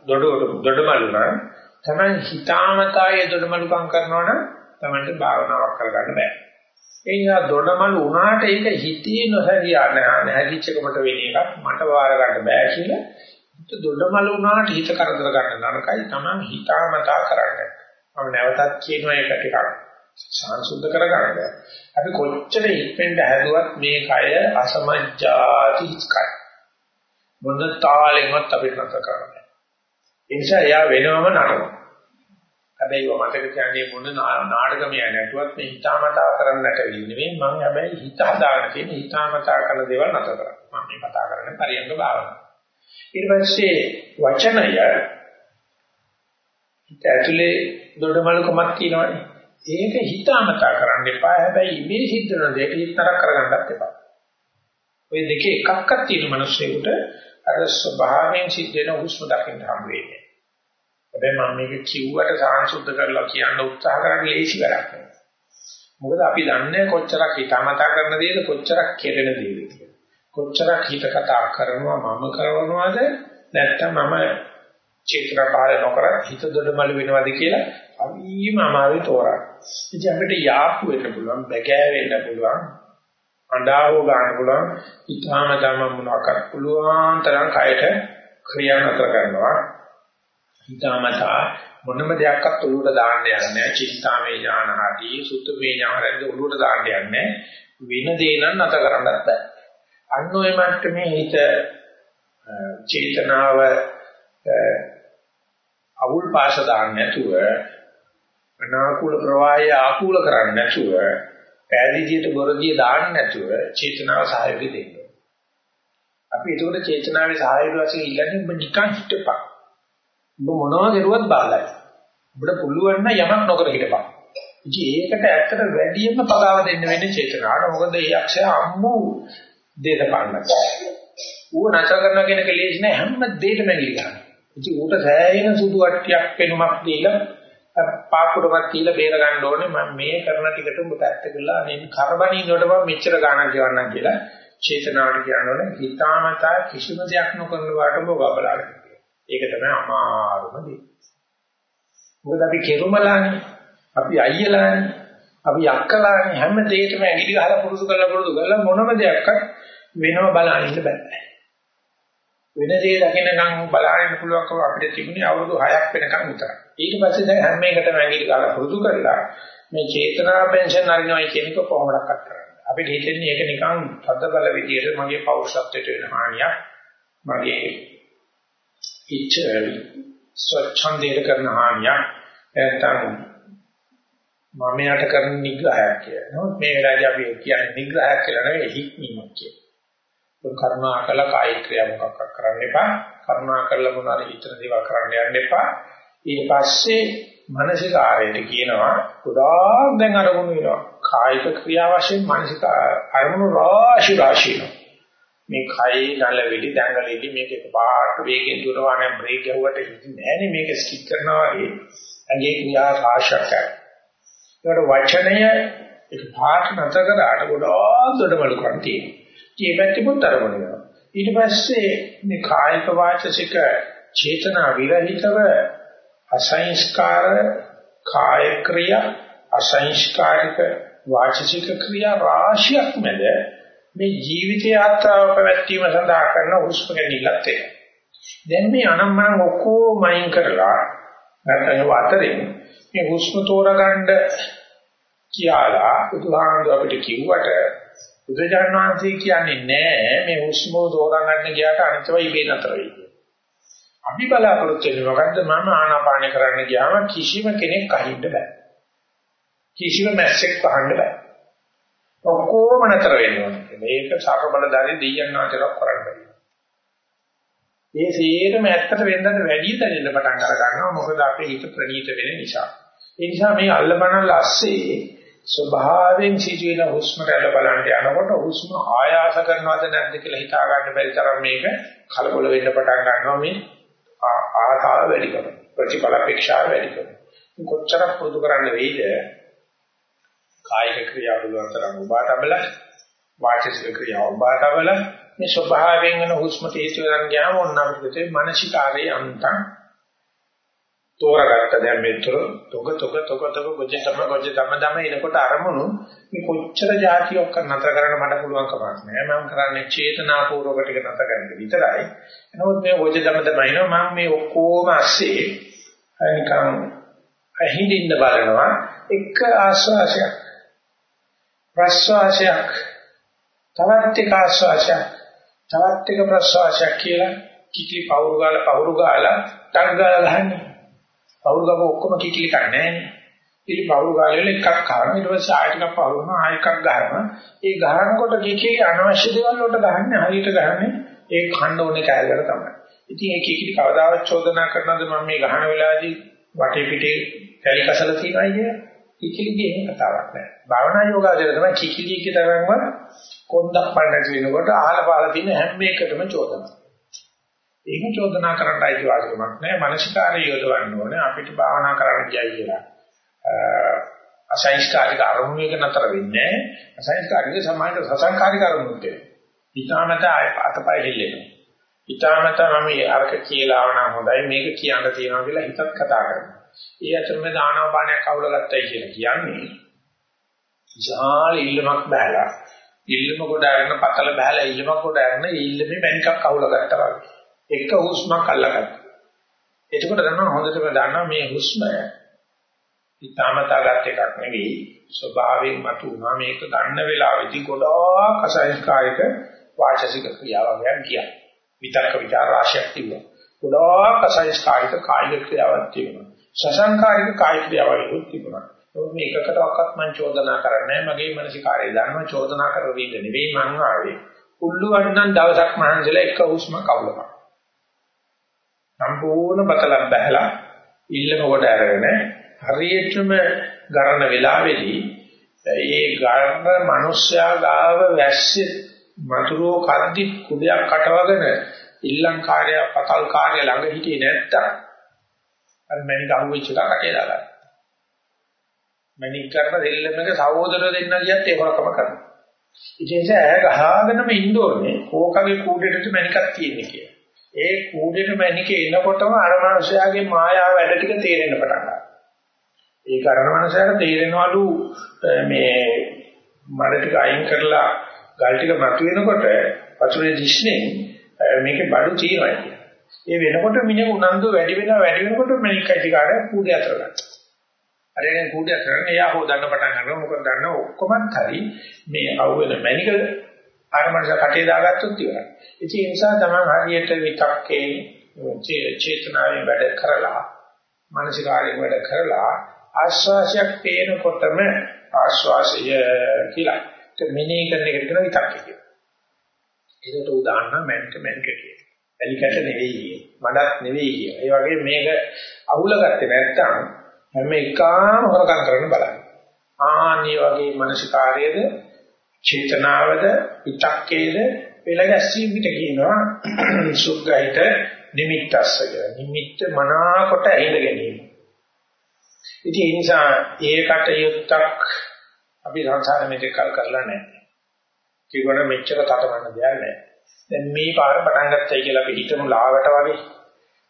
දොඩ දොඩමලු නම් තමයි හිතාමතාය දොඩමලුකම් කරනවා නම් තමයි භාවනාවක් කරගන්න බෑ. ඒ නිසා දොඩමලු වුණාට ඒක හිතේ නොහැරියා නැහැදිච්චකමට වෙන එකක් මට වාර ගන්න බෑ කියලා හිත දොඩමලු වුණාට හිත කරදර ගන්න නරකයි තමයි හිතාමතා කරන්නේ. මම නැවතත් කියනවා ඒක ටිකක් සංසුද්ධ කරගන්න. අපි කොච්චර ඉක්මෙන්ට හැදුවත් මේ කය අසමජ්ජාති කය. මොන තාලෙන්වත් අපිට නැත කරන්නේ. ඒ නිසා එයා වෙනවම නරනවා. හැබැයි ඔය මතක කියන්නේ මොන නාටකමය නැතුවත් මේ හිතාමතා කරන්නට වෙන්නේ නෙවෙයි මම හැබැයි හිත හදාගෙන තියෙන හිතාමතා කරන දේවල් නැත කරන්නේ. මම මේ කතා කරන්නේ පරියංග භාවනාව. ඊට පස්සේ වචනය හිත ඇතුලේ දොඩමලකමක් තියෙනවානේ. ඒක හිතාමතා කරන්න එපා. හැබැයි මේ සිද්ධ වෙන දෙයක හිතතරක් කරගන්නත් එපා. ওই දෙකේ එකක්වත් තියෙන මිනිස්සුන්ට අර ස්වභාවයෙන් සිද්ධ වෙන හුස්ම දකින්න හම් වෙන්නේ. හැබැයි මම මේක කිව්වට සාංශුද්ධ කරලා කියන්න උත්සාහ කරන්නේ ලේසි වැඩක් නෙවෙයි. මොකද අපි දන්නේ කොච්චරක් හිතාමතා කරන දේද කොච්චරක් කෙරෙන දේද කියලා. කොච්චරක් හිත කතා කරනවා මම කරනවාද නැත්නම් මම චේතනා පාල නොකර හිත දොඩමළු වෙනවද කියලා අවිම අමාරුයි තෝරන්න. ඉතින් අපිට යාප්පු වෙන්න පුළුවන්, බැගෑ වෙන්න පුළුවන්, අඬාවෝ ගන්න පුළුවන්, ඊටාම ධම මොනවාකට පුළුවන් තරම් කයට ක්‍රියා නතර කරනවා. ඊටාමතා මොනම දෙයක්වත් ඔළුවට දාන්න යන්නේ නැහැ. චින්තාමේ ඥානහදී, සුත්තමේ ඥානෙන්ද ඔළුවට දාන්න යන්නේ වෙන දේ නම් නැත කරන්නත් බෑ. අන්න ඔය මට්ටමේ හිත චේතනාව අවුල් පාෂ දාන්න නැතුව අනාකූල ප්‍රවාහය ආකූල කරන්නේ නැතුව පෑදීදියට බොරදිය දාන්න නැතුව චේතනාව සහයෝගය දෙන්න. අපි ඒකට චේතනාවේ සහයෝගය වශයෙන් ඉල්ලන්නේ ඔබ නිකන් හිටපන්. ඔබ මොනවා කරුවත් බාලයි. ඔබට පුළුවන් නම් යමක් නොකර හිටපන්. ඉතින් ඒකට ඇත්තට වැඩියෙන්ම පගාව දෙන්න වෙන්නේ චේතනාවට. මොකද මේ යක්ෂය අම්මු දේශපාලනක්. ඌ නැතර කරනවා කියන කෙලෙස් නෑ හැම දෙයකම ඇඟිලි ගන්නවා. ඉතින් ඌට සෑහෙන සුදු වට්ටියක් පෙනුමක් දීලා පාකුඩමක් තියලා බේර ගන්න ඕනේ මම මේ කරන ටිකට උඹ පැත්තකලා අනේ කරබනින්නකොට මම මෙච්චර ගාණක් ගෙවන්නම් කියලා චේතනාවට කියනවනේ හිතාමතා කිසිම දෙයක් නොකරන වාට ඔබ බබලාගෙන. ඒක තමයි අමාරුම දේ. මොකද අපි කෙරුමලානේ අපි අයියලානේ අපි යක්කලානේ හැම දෙයකම ඇඟිලි ගහලා පුරුදු කරලා පුරුදු කරලා මොනම දෙයක්වත් වෙනව බලන්න බෑ. වෙන දේ දකින්නකම් බලන්න පුළුවන්කම අපිට තිබුණේ අවුරුදු 6ක් වෙනකම් විතරයි. ඊට පස්සේ දැන් හැම එකටම ඇඟිලි ගහලා පුරුදු කරලා මේ චේතනා පෙන්ෂන් අරිනවයි කියන එක කොහොමදක් කරන්නේ. අපිට හිතෙන්නේ ඒක නිකන් තද බල විදියට මගේ පෞරුෂත්වයට වෙන හානියක්. මගේ ඉච්ඡ ස්වච්ඡන්දයට කරන හානියක්. නැත්නම් මම යට කරන නිග්‍රහයක් කියලා. නමුත් මේ වෙලාවේදී අපි කියන්නේ නිග්‍රහයක් කියලා නෙවෙයි හික්මීමක් කියලා. ඒක කරුණා කළ කාය ක්‍රියා මොකක්වත් කරන්න එපා. කරුණා කළ මොනවාරි හිතන දේවල් කරන්න යන්න එපා. ඊට පස්සේ මානසික ආරයට කියනවා ගොඩාක් දැන් අරමුණු වෙනවා. කායික ක්‍රියා වශයෙන් මානසික අරමුණු රාශි රාශි මේ කයි නලවිලි දැඟලිලි මේක පාට වේගෙන් දුරවන බ්‍රේක් ගැහුවට හිතන්නේ නැහැ නේ මේක ස්කිප් කරනවා වගේ. ඇඟේ ක්‍රියා රාශියක් කරනවා. ඒකට වචනය ඒක පාට නැතර කරාට ගොඩාක් දොඩවලුකම් තියෙනවා. ඒ පැත්තෙමුත් අරමුණනවා. ඊට පස්සේ මේ කායික වාචසික චේතනා විරහිතව අසංස්කාර කාය ක්‍රියා අසංස්කාරික වාචසික ක්‍රියා රාශියක් මැද මේ ජීවිත යාත්‍රාව පැවැත්වීම සඳහා කරන හුස්ම ගැනීමලත් ඒ. දැන් මේ අනම්මනම් ඔක්කොම අයින් කරලා නැත්නම් වතරෙන් මේ හුස්ම තෝරගන්න කියලා බුදුහාමුදුර අපිට කිව්වට බුදුජාන විශ්වන්සේ කියන්නේ නෑ මේ හුස්ම තෝරගන්න ගියාට අනිත්‍යව ඉබේ නතර වෙයි. අපි බලාපොරොත්තු වෙන්නේ මොකද්ද මම ආනාපාන කරන්න ගියාම කිසිම කෙනෙක් අහින්න බෑ. කිසිම මැස්සෙක් වහන්න බෑ. ඔක්කොම නතර වෙනවා. මේක සාර බලදාරි දෙයයන් වාචරක් කරන්න බෑ. මේ සියයටම ඇත්තට වෙන්නත් වැඩි තැනෙන්න පටන් අර ගන්නවා මොකද අපේ හිත ප්‍රණීත වෙන නිසා. ඒ නිසා මේ අල්ලපන ලස්සේ ස්වභාවයෙන් සිදුවෙන හුස්ම රැල්ල බලන්න යනකොට හුස්ම ආයාස කරනවද නැද්ද කියලා හිතා ගන්න බැරි තරම් මේක කලබල වෙන්න පටන් ගන්නවා මේ ආහාර වැඩි කරන ප්‍රතිඵල අපේක්ෂා වැඩි කරන කොච්චරක් පුරුදු කරන්න වෙයිද? කායික ක්‍රියා වල තරම් උපාතබල වාචික ක්‍රියා උපාතබල මේ ස්වභාවයෙන් වෙන හුස්මට හේතු වෙනන් ගියාම ඔන්න අපිට මනසිකාරයේ අන්තං තෝරගත්ත දැන් මෙතර තොග තොග තොග තොග ගොජ තම ගොජ තම තම එනකොට අරමුණු මේ කොච්චර જાතියක් නතර කරන්න මට පුළුවන් කමක් නෑ. මම කරන්නේ චේතනාපූර්වක ටික නතර කරන්න විතරයි. එනකොට මේ ගොජ තම තමයිනෝ මම මේ ඔක්කොම ඇස්සේ නිකන් අහිඳින්න බලනවා. එක ආස්වාසයක් ප්‍රස්වාසයක් තවත් එක ආස්වාසයක් තවත් එක ප්‍රස්වාසයක් කියලා කිකි පවුරු ගාලා පවුරු ගාලා ටක් ගාලා ගහන්නේ. පවුරු ගම ඔක්කොම කිකිලි කන්නේ නෑනේ. ඉතින් පවුරු ගාලෙල එකක් කරනවා ඊට පස්සේ ආයෙ ටිකක් පවුරු කරනවා ආයෙ එකක් ගන්නවා. ඒ ගහනකොට කිකිලි අනවශ්‍ය දේවල් වලට ගහන්නේ හරියට ගහන්නේ ඒ khණ්ඩ ඕනේ කැලකට තමයි. ඉතින් ඒ කිකිලි කවදාවත් චෝදනා කරනවද මම මේ ගහන වෙලාවේදී වටේ පිටේ කැලි කසල තියනයි කිය. කිකිලිගේ එහෙම කතාවක් නෑ. භාවනා යෝගාවචර තමයි කිකිලිගේ තරම්ම කොන්දක් පන්නට වෙනකොට අහල පාල තියෙන හැම එකටම චෝදනා. ඒක චෝදනා කරන්න අයිති වාසිකමක් නෑ. මානසිකාරය යොදවන්න ඕනේ. අපිට භාවනා කරන්න කියයි කියලා. අසංස්කාරික අරමුණක නතර වෙන්නේ නෑ. අසංස්කාරික සමානට සසංකාරික අරමුණක් තියෙනවා. ඊටමත අතපය හෙල්ලෙනවා. ඊටමත මම අරක කියලා ආවනම් හොඳයි මේක කියන්න තියෙනවා කියලා හිතත් කතා කරනවා. ඒ අතරම දානවපානයක් අවුල ගත්තයි කියලා කියන්නේ විශාල ඉල්ලමක් බහැලා ඉල්ලම කොට අරගෙන පතල බහැලා ඉල්ලමක් කොට අරගෙන ඉල්ලමේ බැංකක් අවුල ගත්තා වගේ. එක හුස්මක් අල්ලගන්න. එතකොට තමයි හොඳටම දන්නවා මේ හුස්ම ඉතාමතාගත් එකක් නෙවෙයි ස්වභාවයෙන් මතුවනවා මේක ගන්න වෙලාවෙදි ගොඩාක් අසංස්කාරික වාචසික ක්‍රියාවක් ගියා. විතර්ක විචාර රාශියක් තිබුණා. ගොඩාක් අසංස්කාරික කායික ක්‍රියාවක් තිබුණා. සසංකාරික කාය ක්‍රියාවලියක් තිබුණා. ඒක මේ එකකටවත් මම චෝදනා කරන්නේ මගේ මානසිකාරය දන්නවා චෝදනා කරලා ඉන්න නෙවෙයි මං ආවේ. උල්ලුවන් නම් දවසක් මහන්සිලා එක හුස්ම කවුලපා. සම්පූර්ණ බතලක් බහැලා ඉල්ලම කොට අරගෙන හරියටම ගරන වෙලාවේදී ඒ ගරන මිනිස්යා ගාව වැස්සේ මතුරෝ කද්දි කුඩයක් කටවගෙන ඉල්ලම් කාර්යය පතල් කාර්ය ළඟ හිටියේ නැත්තම් අර මැනික අහුවෙච්ච එක කටේ දාගන්න. මැනික් කරන දෙල්ලමක සහෝදර දෙන්න කියත් ඒකම කරනවා. ඉතින් ඒ ගහගෙනම ඉන්න ඕනේ කෝකගේ කූඩේට මැනිකක් තියෙන්නේ කියලා. ඒ කූඩේට මැනික එනකොටම අර මනුස්සයාගේ මායාව වැඩ ටික තේරෙන්න පටන් ගන්නවා. ඒ කරන මනුස්සයාට තේරෙනවලු මේ මඩ ටික අයින් කරලා ගල් ටික මතුවෙනකොට වතුරේ දිස්නේ මේකේ බඩු තියෙනවා කියලා. ඒ වෙනකොට මිනිහ උනන්දු වැඩි වෙනවා වැඩි වෙනකොට මැනිකයි ටිකාට කූඩේ අතර ගන්නවා. අර එන කූඩේ අතර ගන්න එයා හොදන්න පටන් ගන්නවා මොකද දන්න ඔක්කොමත් හරි මේ අවුවෙන මැනික අර මනස කටේ දාගත්තොත් ඉවරයි. ඉතින් ඒ නිසා තමයි හරියට විතක්කේ චේතනාවෙන් වැඩ කරලා මානසිකාරයෙන් වැඩ කරලා ආශ්වාසයක් පේනකොටම ආශ්වාසය කියලා ඒක මෙනෙහි කරන එකට කියන විතක්කේ කියනවා. ඒකට උදාහරණ මැන්ක මැන්ක කියනවා. එලිකට නෙවෙයි මඩක් නෙවෙයි කියන. ඒ වගේ මේක අහුල ගත්තේ නැත්නම් හැම එකම හොරකම් කරන්න බලන්න. ආනි වගේ මානසිකාරයේද චේතනාවද විතක්කේද පෙළගැස්සීම් පිට කියනවා සුග්ගයිත නිමිත්තස්ස කියලා. නිමිත්ත මනාකොට ඇහිඳ ගැනීම. ඉතින් ඒ නිසා ඒකට යුක්තක් අපි සංසාරෙ මෙතෙක් කල් කරලා නැහැ. කිව්වන මෙච්චර තටමන්න දෙයක් නැහැ. දැන් මේ පාර පටන් ගත්තයි කියලා අපි හිතමු ලාවට වගේ.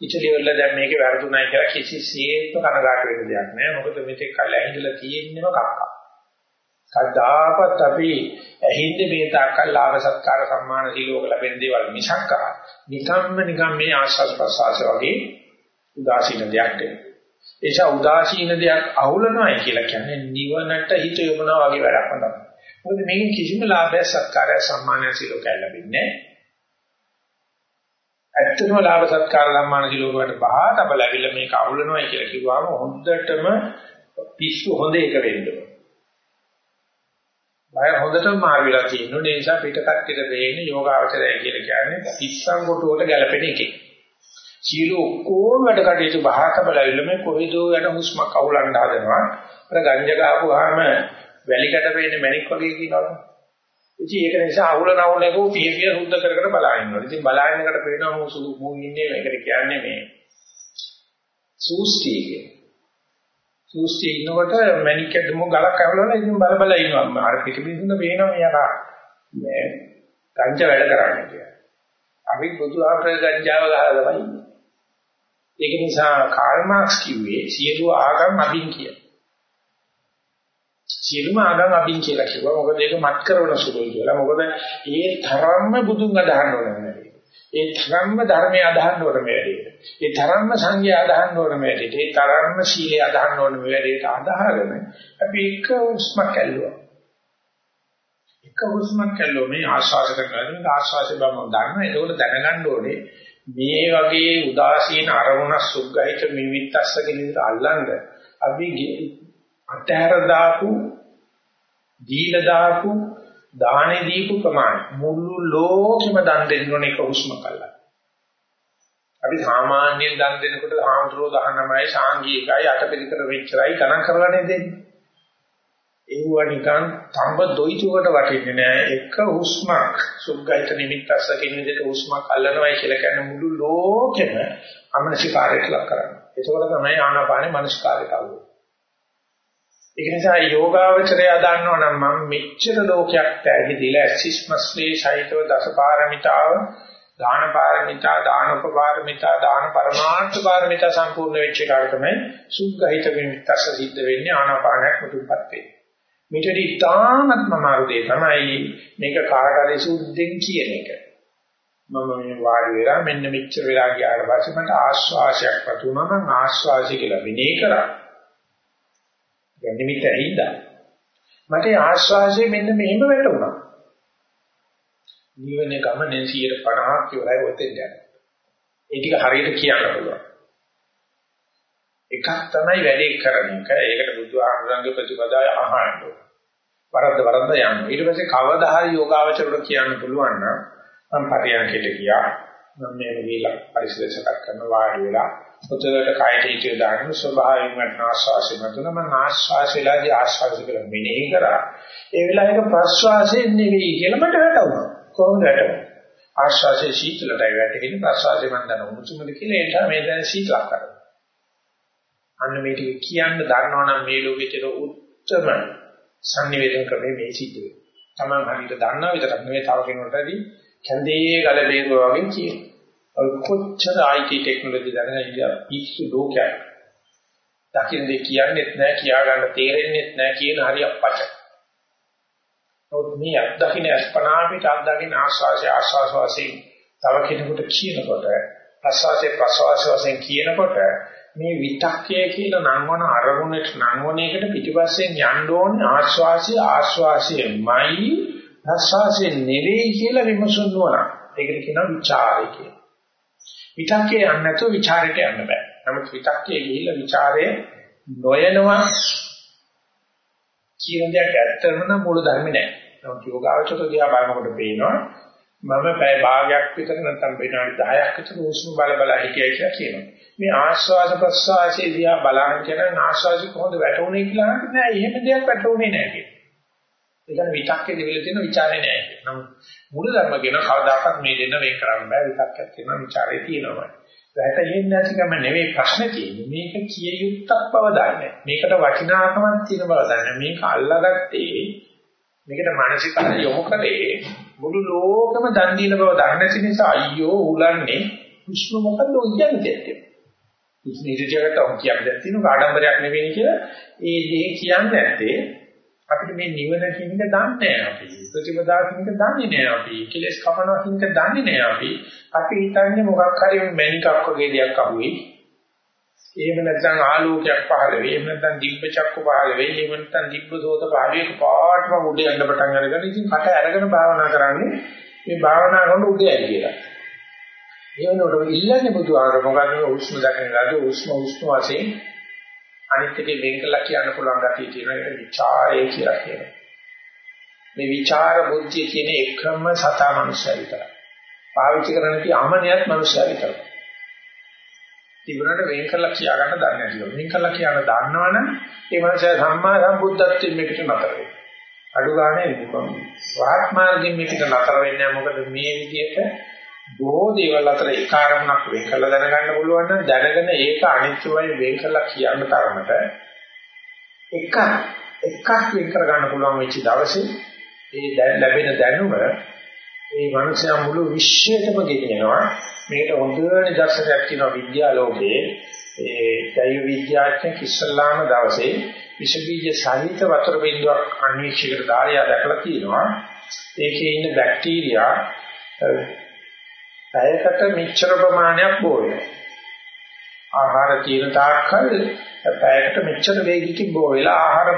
ඉතිලි වල දැන් මේකේ වැරදුණයි කියලා කිසිසේත්ම කනගාටු වෙන්න දෙයක් නැහැ. මොකද මෙතෙක් කල් ඇහිඳලා තියෙන්නේම කක්කා. කවදාකවත් අපි ඇහිඳ මේ තාක්කල් ලාභ සත්කාර සම්මාන සීලෝක ලැබෙන දේවල් මිසක් නිකම්ම නිකම් මේ ආශාස ප්‍රසආස වගේ උදාසීන දෙයක් නෙවෙයි. ඒසා උදාසීන දෙයක් අහුලනවායි කියලා කියන්නේ නිවනට හිත යොමනවා වගේ වැඩක් තමයි. මොකද මේකෙන් කිසිම ලාභය සත්කාරය සම්මානය සීලෝක ලැබෙන්නේ ඇත්තම ලාභ සත්කාර සම්මාන සීලෝක වලට බහා තබලවිල මේක අහුලනවායි කියලා කිව්වම හොඳටම පිස්සු හොඳ එක වෙන්න ඕන. බය හොඳටම මාරු වෙලා තියෙනවා. ඒ නිසා පිටකට්ටිට වෙන්නේ යෝගාවචරය කියලා කියන්නේ පිස්සන් කොටුවට ගැලපෙන එකේ. සීල ඔක්කොම වැඩ කටයුතු බහාත බලවිල මේ කොහෙදෝ යන හුස්මක් අවුලන්න හදනවා. අර ගංජ ගහපුවාම වැලිකට පේන්නේ මැණික් වගේ කියනවනේ. ඉතින් ඒක නිසා අවුල නවුලක පිය පිය සුද්ධ කර කර බලා ඉන්නවා. ඉතින් බලාගෙනකට පේනවා මෝ සුදු මෝ ඉන්නේ මේකට කියන්නේ මේ සූස්ටි කියන්නේ. සූස්ටි ඉන්නකොට මැනිකඩ් මො ගලක් ඇවලලා ඉතින් බල බල ඉන්නවා. අර පිටිපිටින්ද පේනවා මෙයා මේ ගංජ වැඩ කරන්නේ කියලා. අපි බුදුහාමරේ ගංජාව ගහලා තමයි ඉන්නේ. ඒක නිසා කාල් මාක්ස් කිව්වේ සියලු ආගම් අබින් කියලා. සියලුම ආගම් අබින් කියලා කිව්වා. මොකද ඒක මත් කරන සුළුයි කියලා. මොකද ඒ තරම්ම බුදුන් අදහන්න ඕනේ. ඒ තරම්ම ධර්මය අදහන්න ඕන මේ වැඩේට. ඒ තරම්ම සංඝය අදහන්න ඕන මේ වැඩේට. ඒ තරම්ම සීලය අදහන්න ඕන මේ වැඩේට අදහගෙන අපි එක උස්මක් ඇල්ලුවා. එක උස්මක් ඇල්ලුවා මේ ආශ්වාස කරනවා. මේ ආශ්වාසය බව මම දන්නවා. ඒකෝට දැනගන්න ඕනේ මේ වගේ උදාසීන අරමුණ සුග්ගහිත මිවිත්තස්ස කියන විදිහට අල්ලන්න අපි අතහැර දාපු දීලා දාපු දානේ දීපු ප්‍රමාණය මුළු ලෝකෙම දන් දෙන්න ඕන එක හුස්ම කල්ලා. අපි සාමාන්‍යයෙන් දන් දෙනකොට ආම්ද්‍රෝ 19යි සාංගිකයි අටපිරිකර වෙච්චරයි ගණන් කරලානේ දෙන්නේ. ඒව නිකන් තඹ දොයිතුකට වටින්නේ නෑ එක හුස්මක් සුග්ගයිත නිමිත්තස්ස කියන විදිහට හුස්මක් අල්ලනවායි කියලා කියන්නේ මුළු ලෝකෙම අමනසිකාරයට ලක් කරනවා. ඒකවල තමයි ආනාපානේ මනස්කාරයට આવුනේ. ඒක නිසා යෝගාවචරය දන්නවා නම් මම මෙච්චර ලෝකයක් තැගිදිලා ඇසිස්මස්ලේ සහිතව දසපාරමිතාව දාන පාරමිතා දාන උපපාරමිතා දාන පරමාර්ථ පාරමිතා සම්පූර්ණ වෙච්ච එකට තමයි සුග්ගහිත විමුක්තස සිද්ධ වෙන්නේ ආනාපානයක් මුතුන්පත් වෙන්නේ. මේටදී ඉතාමත්ම අමාරු දෙය තමයි මේක කාටරි සුද්ධෙන් කියන එක. මම මේ වාඩි වෙලා මෙන්න මෙච්චර වෙලා ගියාට පස්සේ මට ආශ්වාසයක් වතුණා නම් ආශ්වාසය කියලා විනේ කරා. දැන් නිමිත ඇහිඳා. මට ආශ්වාසය මෙන්න මෙහෙම වැටුණා. නිවනේ ගමනේ 150ක් ඉවරයි ඔතෙන් යනවා. ඒ ටික හරියට කියන්න පුළුවන්. එකක් තමයි වැඩේ කරන එක. ඒකට බුදුහාමුදුරන්ගේ ප්‍රතිපදාව අහන්න ඕන. වරද්ද වරද්ද යන්න. ඊට පස්සේ කවදා හරි යෝගාවචරයට කියන්න පුළුවන් නම් මම පරියන්කයට ගියා. මම මේ ගිහිලා පරිසරය සකස් කරන වාඩි වෙලා පොතකට කයට හිතේ දාගෙන ස්වභාවයෙන් වටන ආශ්වාසය මතුන මම ආශ්වාසයලාදී ආශ්වාසය කියලා මෙනෙහි කරා. ඒ වෙලාවේක ප්‍රශ්වාසයෙන් නෙවෙයි කියලා මට වැටුණා. කොහොමද වැටුනේ? ආශ්වාසයේ සීතලටයි වැටෙන්නේ ප්‍රශ්වාසය මන් දන්න උණුසුමද කියලා ඒ නිසා මේ දැන සීතලක් කරනවා. අන්න මේ ටික කියන්න දන්නවනම් මේ ලෝකෙට උත්තම සංනිවේදන ක්‍රමය මේ සිද්ධ වෙනවා. Taman හරියට දන්නා විතරක් නෙවෙයි තව කෙනෙකුටදී කැන්දේ ගල බේරුවා වගේ කියනවා. ඔය කොච්චර IT ටෙක්නොලොජි දැනගෙන ඉඳලා පිස්සු ලෝකයක්. දකින්න දෙ කියන්නෙත් නැහැ, කියා ගන්න තේරෙන්නෙත් නැහැ කියන හරි අපච්ච. නමුත් මේ අත්දකින්න අස්පනා පිට අත්දකින්න ආස්වාසය ආස්වාස වශයෙන් තව කෙනෙකුට කියනකොට ප්‍රසවාසයේ ප්‍රසවාස වශයෙන් කියනකොට මේ විතක්කය කියලා නංවන අරමුණට නංවන එකට පිටිපස්සෙන් යන්න ඕනේ ආස්වාසය ආස්වාසයමයි ප්‍රස්වාසය නෙවෙයි කියලා විමසුම් නුවණ. ඒකට කියනවා ਵਿਚාරය කියලා. විතක්කේ යන්නේ නැතුව ਵਿਚාරයට යන්න බෑ. නමුත් විතක්කේ ගිහිල්ලා ਵਿਚාරයේ නොයනවා කියන දෙයක් ඇත්තම නම් මුළු ධර්ම නෑ. නමුත් යෝගාවචක දිහා බලනකොට පේනවා මම පැය භාගයක් විතර නැත්නම් විනාඩි 10ක් විතර උෂ්ම බල බල හිටියයි කියලා කියනවා. මේ ආශ්වාස ප්‍රශ්වාසයේ දිහා බලන කෙනා ආශ්වාසි කොහොමද වැටුනේ කියලා නෑ. එහෙම දෙයක් වැටුනේ නෑ කියලා. ඒකන විතක්කේ දෙවිල තියෙන ਵਿਚාරේ නෑ කියන. නමුත් මුළු ධර්ම කියන කවදාකවත් මේ දෙන්න වෙන් කරන්න බෑ විතක්කයක් තියෙනවා ਵਿਚාරේ තියෙනවා. වැටෙන්නේ නැතිකම නෙවෙයි ප්‍රශ්නේ තියෙන්නේ. මේක කිය යුත්තක් බව දන්නේ. මේකට වටිනාකමක් තියෙන බව දන්නේ. මේක අල්ලාගත්තේ මේකට මානසිකව යොමු කරේ මුළු ලෝකෙම දන් දීන බව දන්නේ නැති නිසා අයියෝ උලන්නේ විශ්ව මොකද කියන්නේ කියලා. ඉතින් ඉතිජකට ඔක් කියන්නේ තියෙන ආඩම්බරයක් නෙවෙයි කියලා ඒ දේ කියන්නේ නැත්තේ අපිට මේ නිවන කියන එක දන්නේ නැහැ අපි. ප්‍රතිපදාව කියන එක දන්නේ නැහැ අපි. කෙලස් කපනවා කියන එක දන්නේ නැහැ අපි. අපි හිතන්නේ මොකක් හරි මැනිකක් වගේ දෙයක් අහුවේ. එහෙම නැත්නම් ආලෝකයක් පහළ වෙයි. එහෙම නැත්නම් දිබ්බ චක්ක පහළ වෙයි. එහෙම නැත්නම් දිබ්බ සෝත පහළ වෙයි. පාටම උඩ යන්න පටන් අරගෙන ඉතින් කට අරගෙන භාවනා කරන්නේ මේ භාවනා කරන උඩ යයි කියලා. ඒ වෙනකොට ඉල්ලන්නේ බුදුආර මොකද උෂ්ම දකින්නලාද උෂ්ම උෂ්ම වශයෙන් අනිත් එකේ වෙන් කළා කියන්න පුළුවන් ගැතිය තියෙනවා ඒක ਵਿਚාරය කියලා කියනවා. මේ විචාර බුද්ධිය කියන එකම සතා මනුස්සය විතරයි. පාවිච්චි කරන කී අමනියත් මනුස්සය විතරයි. තිබුණට වෙන් කරලා කියා ගන්න දන්නේ නැතිව. වෙන් කරලා කියන්න දන්නවනම් ඒ මනුස්සය සම්මා සම්බුද්ධත්වයෙන් මේකට නතර වෙනවා. අඩු ගානේ වාග් මාර්ගයෙන් මේකට නතර වෙන්නේ මොකද මේ විදිහට බොහෝ දේවල් අතර ඒ කාරණාවක් වෙන් කරලා දැනගන්න පුළුවන් නම් දැනගෙන ඒක අනිත්‍යවයි වෙන් කරලා කියන්න තරමට එකක් එකක් වෙන් කර ගන්න පුළුවන් වෙච්ච දවසේ ඒ දැන් ලැබෙන දැනුම ඒ මනුස්සයා මුළු විශ්වයටම ගෙනියනවා. මේකට හොඳ නිදර්ශනයක් තියෙනවා විද්‍යාලෝකයේ ඒ ජෛව විද්‍යාඥයෙක් ඉස්සල්ලාම දවසේ විෂ බීජ සහිත වතුර බින්දුවක් අන්වීක්ෂකයට දාලා දැකලා තියෙනවා. ඒකේ ඉන්න බැක්ටීරියා පැයකට මෙච්චර ප්‍රමාණයක් බෝ වෙනවා. ආහාර තියෙන තාක්කල් පැයකට මෙච්චර වේගකින් බෝ වෙලා ආහාර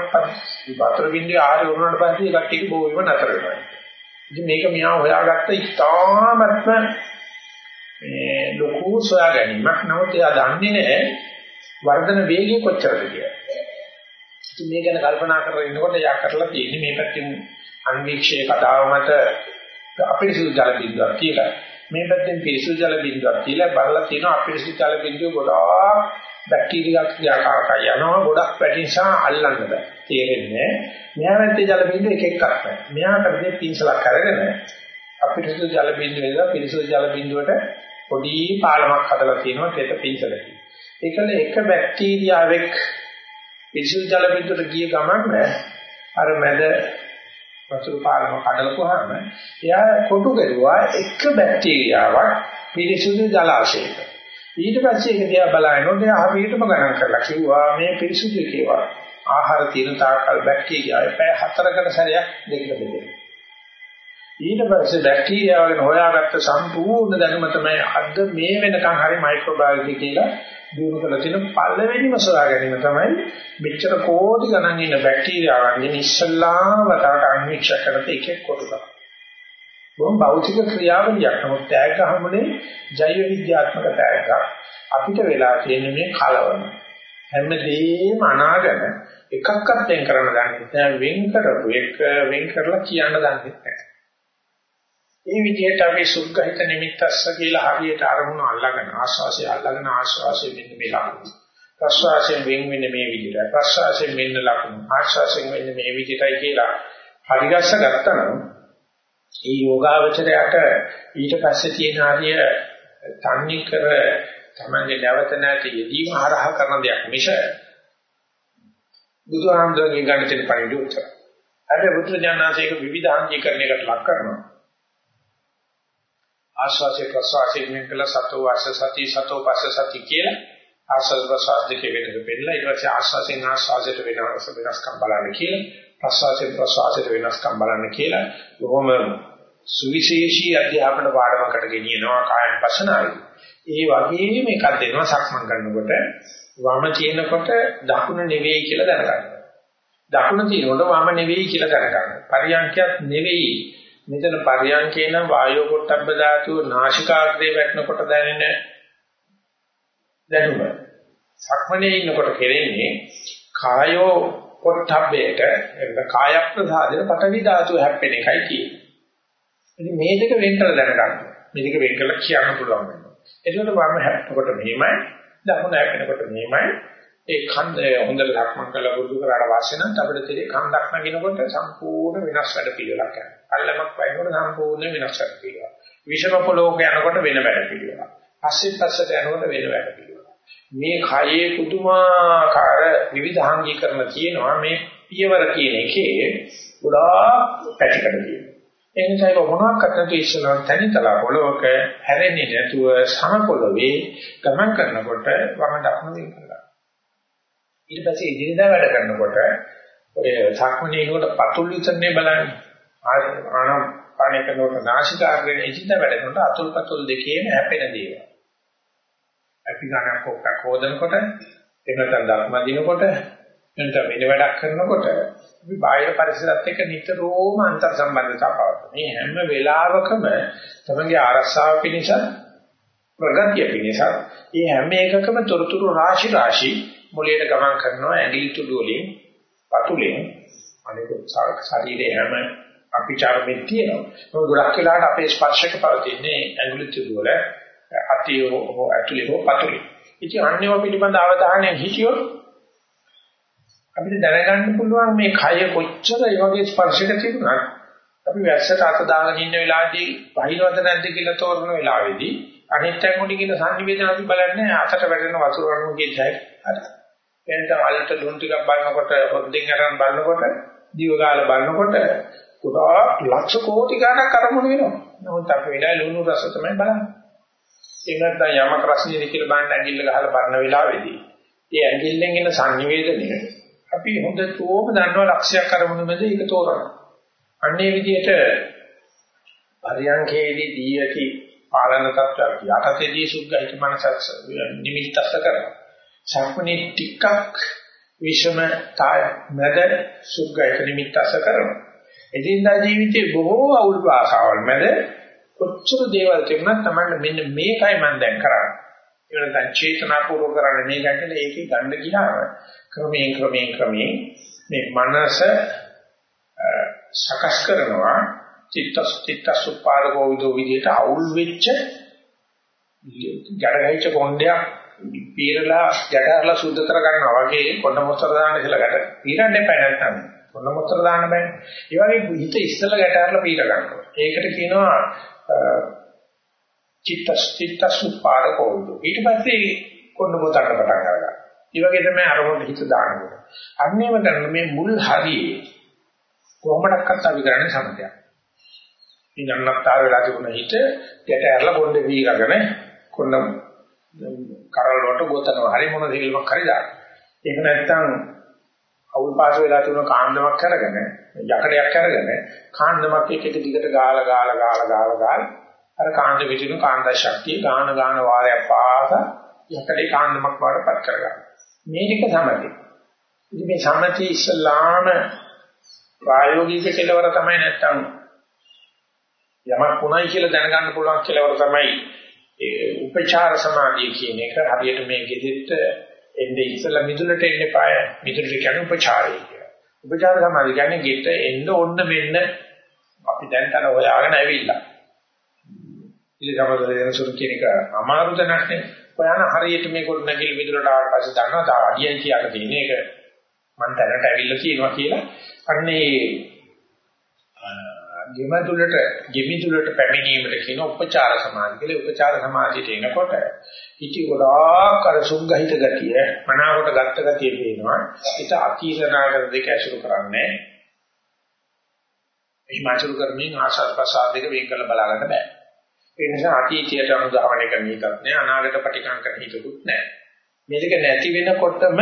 වතුර බින්දුවේ ආහාර උරුණාට පස්සේ කට්ටියක බෝ වීම නතර වෙනවා. ඉතින් මේක මියා හොයාගත්ත ඉතාමත්ම මේ ලොකු සොයා ගැනීමක් නමුත් එයා දන්නේ නැහැ වර්ධන වේගය කොච්චරද කියලා. ඉතින් මේ ගැන කල්පනා කරගෙන ඉන්නකොට එයා කරලා තියෙන්නේ මේ පැත්තෙන් අන්වීක්ෂයේ කතාව මත අපිරිසුදු ජල බින්දුවක් කියලා. මේ පැත්තෙන් පිරිසුදු ජල බිඳුවක් කියලා බලලා තියෙනවා. අපිරිසුදු ජල බිඳුව ගොඩාක් බැක්ටීරියා ක්‍රියාකාරකම් යනවා. ගොඩක් පැටි නිසා අල්ලන්න බෑ. තේරෙන්නේ මෙහා පැත්තේ ජල බිඳුව එක එකක් කරන්නේ මෙහා පැත්තේ පින්සලක් අරගෙන අපිරිසුදු ජල බිඳුව ඉඳලා පිරිසුදු ජල බිඳුවට පොඩි පාලමක් හදලා තියෙනවා තෙත පින්සලකින්. ඒකල එක බැක්ටීරියාවෙක් පිරිසුදු ජල බිඳුවට ගිය ගමන් අර මැද වතුර පාරම කඩලපුවාම එයා කොටු කරුවා එක බැක්ටීරියාවක් පිරිසුදු ජලාශයක. ඊට පස්සේ ඒක දිහා බලනකොට එයා හරියටම ගණන් කරලා කිව්වා මේ පිරිසුදු කියලා. ආහාර තියෙන තාක්කල් බැක්ටීරියා පැය හතරකට සැරයක් දෙකට බෙදෙනවා. ඊට පස්සේ බැක්ටීරියා වලින් හොයාගත්ත සම්පූර්ණ දැනුම තමයි අද මේ වෙනකන් හරි මයික්‍රෝබයොලොජි කියලා දිනු කරලා තියෙන පළවෙනිම සොයා ගැනීම තමයි මෙච්චර කෝටි ගණන් ඉන්න බැක්ටීරියාවන්ගෙන් ඉස්සල්ලාම වතාවට අන්වීක්ෂ කරත එකෙක් කොට තමයි. බොහොම භෞතික ක්‍රියාවලියක්. නමුත් තෑග්ග හැමෝනේ ජෛව විද්‍යාත්මක තෑග්ග. අපිට වෙලා තියෙන්නේ මේ කලවම. හැමදේම අනාගෙන එකක්වත් වෙන් කරන්න දන්නේ නැහැ. වෙන් කරපු එක වෙන් කරලා කියන්න දන්නේ නැහැ. මේ විදිහට අපි සුද්ධහිත නිමිත්තස්ස කියලා හරියට අරමුණ අල්ලගෙන ආස්වාසිය අල්ලගෙන ආස්වාසිය මෙන්න මේ ලකුණු. ප්‍රස්වාසයෙන් වෙන් වෙන්නේ මේ විදිහට. ප්‍රස්වාසයෙන් මෙන්න ලකුණු. ආස්වාසයෙන් වෙන්නේ මේ විදිහටයි කියලා හරිගස්ස ගත්තා නම් ඒ යෝගාවචරයට ඊට පස්සේ තියෙන හරිය තන්නේ කර තමන්ගේ නැවත නැති යෙදීම හරහා කරන දෙයක් මිස බුදුහාමුදුරන්ගේ ගන්න තියෙන පරිදි උත්තර. අද බුදුජානනාථේක විවිධාංගීකරණයකට ලක් කරනවා. ආස්වාසේ ප්‍රසවාසයේ මෙකල සතෝ වාස සති සතෝ පස්ස සති කියලා ආස්වාද ප්‍රසවාස දෙකේ වෙනස පෙන්නලා ඊට පස්සේ ආස්වාසෙන් ආස්වාසයට වෙනස් වෙනස්කම් බලන්න කියලා ප්‍රසවාසයෙන් ප්‍රසවාසයට වෙනස්කම් බලන්න කියලා බොහොම සුවිශේෂී අධ්‍යාපන පාඩමකට ගෙනියනවා කායන පසනාවේ. ඒ වගේම එකක් දෙනවා සක්මන් කරනකොට වම තියෙනකොට දකුණ නෙවෙයි කියලා දැනගන්න. දකුණ තියෙනකොට වම නෙවෙයි කියලා දැනගන්න. පරියන්කයක් නෙවෙයි. මෙතන පරියන්කේ නම් වායෝ පොට්ටබ්බ ධාතුව නාසිකාග්‍රේ වැටෙනකොට දැනෙන දැනුම. සක්මනේ ඉන්නකොට කෙරෙන්නේ කායෝ පොට්ටබ්බේට එන්න කාය ප්‍රසාදේ පටවි ධාතුව හැප්පෙන එකයි කියන්නේ. ඉතින් මේ දෙක වෙන් කරලා දැනගන්න. මේ දෙක වෙන් කරලා කියන්න පුළුවන් වෙනවා. එතකොට වම හැප්පෙනකොට මෙහෙමයි, දකුණ හැප්පෙනකොට මෙහෙමයි. ඒ කන්ද හොඳට ලක්මන් කරලා පුරුදු කරාට පස්සේ නම් අපිට තියෙන්නේ කන්දක් නගිනකොට සම්පූර්ණ වෙනස් වැඩ පිළිවෙලක් යනවා. අල්ලමක් වයින්කොට සම්පූර්ණ වෙනස් වැඩ පිළිවෙලක්. විෂම පොලෝක යනකොට වෙන වැඩ පිළිවෙලක්. පස්සේ පස්සට යනකොට වෙන වැඩ පිළිවෙලක්. මේ කයේ පුදුමාකාර විවිධාංගීකරණ තියෙනවා මේ පියවර කියන එකේ ගොඩාක් පැතිකඩ තියෙනවා. ඒ නිසා ඒක මොනවාක්වත් නැති ඉස්සලා තනිතලා පොළොවක හැරෙන්නේ නැතුව සම පොළොවේ ගමන් කරනකොට වම දකුණු වෙන කරලා. ඊට පස්සේ ඉදිරියට වැඩ කරනකොට ඔය සක්මනේකට පතුල් විතරනේ බලන්නේ. ආන පාණය කරනකොට නාසිකාග්‍රේ ඉදිරියට වැඩ කරනකොට අතුල් පතුල් දෙකේම හැපෙන දේවල්. අපි ගණන් කොක්ක හොදනකොට එහෙම නැත්නම් ධර්ම දිනකොට එතන වෙන වැඩක් කරනකොට අපි බාහිර පරිසරات එක්ක නිතරම අන්තර් සම්බන්ධතාව පවත්වන. මේ හැම වෙලාවකම තමන්ගේ ආරක්ෂාව පිණිස ප්‍රගතිය පිණිස මේ හැම එකකම තොරතුරු රාශි රාශි මොළයට ගමන් කරනවා ඇඟිලි තුඩු වලින් පතුලෙන් අනික ශරීරයේ හැම අපි චර්මෙත් තියෙනවා. ඒක ගොඩක් වෙලාවට අපේ ස්පර්ශක පවතින්නේ ඇඟිලි තුඩු වල අතිය හෝ ඇතුලේ හෝ පතුලේ. ඉතින් අන්නේව පිළිබඳ අවධානයෙන් හිතියොත් අපිට දැනගන්න පුළුවන් මේ කය කොච්චර ඒ වගේ ස්පර්ශයක තිබුණත් අපි වැස්සට අත දාගෙන ඉන්න වෙලාවේදී වහිනවද නැද්ද කියලා තෝරන වෙලාවේදී අනිත් තැන් වලින් කියන සංනිවේදන අපි බලන්නේ අතට වැටෙන වතුර අණු කියන හැටි. හරි. එතන අල්ලට ලුණු ටිකක් බලනකොට හොද්දෙන් අරන් බලනකොට දිව ගාලා බලනකොට පුරා ලක්ෂ කෝටි ගණක් අරමුණු වෙනවා. නමුත් අපි වෙලාවේ ලුණු රස තමයි බලන්නේ. ඒ නැත්නම් යමක රසණියද කියලා බලන්න ඇඟිල්ල ගහලා බලන වෙලාවේදී ඒ ඇඟිල්ලෙන් එන සංනිවේදනය අපි හොඳටම දන්නවා ලක්ෂයක් අරමුණු මැද ඒක තෝරනවා. අන්නේ විදිහට පරියන්කේදී දී ඇති පාලන තත්ත්වයක් යටතේදී සුද්ධහිත මනසක් නිමිත්තස්ස කරනවා. සම්පූර්ණ ටිකක් විෂම තාය මැද සුද්ධහිත නිමිත්තස්ස කරනවා. එදිනදා ජීවිතේ බොහෝ අවුල් භාෂාවල් මැද කොච්චර දේවල් තිබුණත් තමයි මෙන්න මේකයි මම දැන් කරන්නේ. ඒ වෙනතන් චේතනාපූර්වක කරන්නේ මේ ගැටල ඒකේ ගන්න ගියාම ක්‍රමයෙන් ක්‍රමයෙන් ක්‍රමයෙන් මේ මනස සකස් කරනවා චිත්ත චිත්ත සුපාදකෝ විදෝ විදියට අවුල් වෙච්ච ජඩගහිච්ච කොණ්ඩයක් පීරලා ජඩහරලා සුද්ධ කර ගන්නවා වගේ කොණ්ඩ මොස්තර දාන්න ඉස්සලා ගැට පීරන්න එපා නැත්තම් කොණ්ඩ මොස්තර දාන්න බෑ. ඒ වගේ හිත ඉස්සලා ගැටහරලා පීර ගන්නවා. ඒකට කියනවා චිත්ත චිත්ත සුපාදකෝ විදෝ. ඊට පස්සේ කොණ්ඩ මොස්තර පටන් ගන්නවා. ඒ වගේ තමයි අරමුණට හිත දාන්නේ. අන්නේම කරන මේ මුල් හරියේ කොහොමඩක්වත් අපි කරන්නේ සමතයක්. ඉන්නන්නත්තර වෙලා තිබුණ හිත යට ඇරලා බොණ්ඩේ වීගගෙන කොන්න කරල් වලට ගොතනවා. හරි මොන දෙයක්ම හරි දාන්න. ඒක නැත්තම් අවුල් පාස වෙලා තිබුණ කාණ්ඩමක් කරගෙන යකඩයක් අරගෙන කාණ්ඩමක් එක එක දිගට ගාලා ගාලා ගාලා ගාලා ගාලා අර කාණ්ඩ විදිනු කාණ්ඩ ශක්තිය ගාන ගාන වාරයක් පාස යකඩේ කාණ්ඩමක් වඩපත් කරගන්න. මේ ටික සමතේ. ඉතින් මේ සමතේ ඉස්ලාම ප්‍රායෝගික කෙලවර තමයි නැත්තම් යමක් වුණයි කියලා දැනගන්න පුළුවන් කෙලවර තමයි ඒ උපචාර සමාධිය කියන එක හරියට මේ ගෙදෙට්ට එන්නේ ඉස්සලා මිදුලට එන්න එපාය. මිදුලට කියන්නේ උපචාරය කියලා. උපචාර සමාධිය කියන්නේ ගෙට එන්න ඕන්න මෙන්න අපි දැන් තන හොයාගෙන ඇවිල්ලා. ඉලිගමදලෙන් සුරු කියන එක අමාරු දැනක්නේ. ඔයාන හරියට මේ කොට නැගිලි මිදුලට ආවට පස්සේ දන්නවා තා අඩියයි කියලා තියෙන එක මම දැනට ඇවිල්ලා තියෙනවා කියලා. අන්නේ ගෙමතුලට ගෙමිතුලට පැමිණීමට කියන උපචාර සමාධිය කියලා. උපචාර සමාධියට එනකොට ඉති ගොඩාක් අර සුග්ගහිත ගතිය, මනාවට ගත්ත ගතිය පේනවා. ඒක අකීලනාගර දෙක ඇසුරු කරන්නේ. එහි මාචුරු කරමින් ආශාස් ප්‍රසාද දෙක වෙන් කරලා බලා ගන්න බෑ. ඒ නිසා අතීතයට අනුගමනය කරන හිතක් නෑ, අනාගත ප්‍රතිකම් කරන හිතකුත් නෑ. මේක නැති වෙනකොටම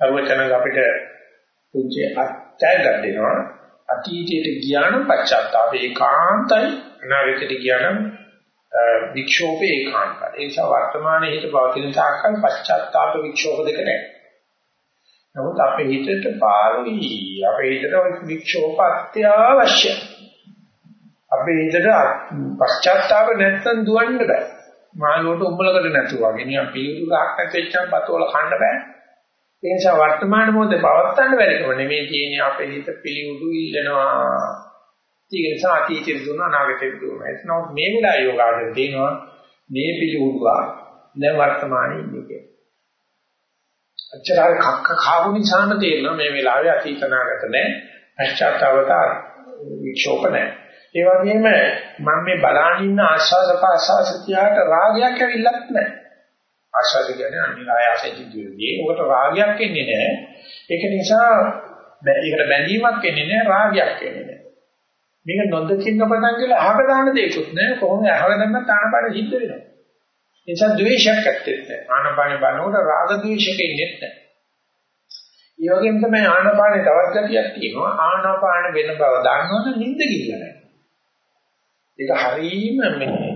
අරුවචනග අපිට පුංචි අත්‍යග්ග දෙනවා. අතීතයට ගියානම් පශ්චාත්තාප. ඒකාන්තයි. අනාගතයට ගියානම් වික්ෂෝපේ ඒකාන්තයි. ඒ නිසා වර්තමානයේ හිත පවතින තාක්කල් පශ්චාත්තාප වික්ෂෝප දෙක නැහැ. නමුත් අපේ හිතට පාළුයි අපේ හිතට වික්ෂෝප අත්‍යවශ්‍යයි අපේ හිතට පශ්චාත්තාප නැත්තම් දුවන්න බෑ. මාළුවට උඹලකට නැතුව වගේ. නිකන් පිළිතුරු ගහක් නැතිවෙච්චාම පතෝල කන්න බෑ. ඒ නිසා වර්තමාන මොහොතේ පවත්තන්න බැරිකම නෙමෙයි තියෙන්නේ අපේ හිත පිළිඋඩු ඉල්ලනවා. ඒක නිසා අතීතේ දුන අනාගතේ දුන. එතනොත් මේ විලා යෝගාවද දෙනවා මේ පිළිඋඩුව දැන් වර්තමානයේ ඉන්නේ. අච්චරයි කක්ක ખાවු නිසාම තේරෙනවා මේ වෙලාවේ අතීත අනාගත නැහැ. පශ්චාත්තාවත වික්ෂෝප නැහැ. ඒ වගේම මම මේ බලාගෙන ඉන්න ආශාස පාසාස තියාට රාගයක් ඇවිල්ලත් නැහැ. ආශාද කියන්නේ අනිවාර්යයෙන් සිදුවෙන්නේ. ඔකට රාගයක් එන්නේ නැහැ. ඒක නිසා ඒකට බැඳීමක් එන්නේ නැහැ රාගයක් එන්නේ නැහැ. මේක නොදකින්න පටන් ගිහලා අහක දාන දෙයක්වත් නැහැ. කොහොමද අහක දැම්ම තානපාන සිද්ධ වෙනවා. ඒ නිසා ද්වේෂයක් ඇත්තේ නැහැ. ආනපාන බලනකොට රාග ද්වේෂක ඉන්නේ නැහැ. ඒ වගේම තමයි ආනපානේ තවත් ගතියක් තියෙනවා. ආනාපාන වෙන බව දන්නවනම් නිින්ද ගිහිල්ලා නැහැ. ඒක හරීම මේ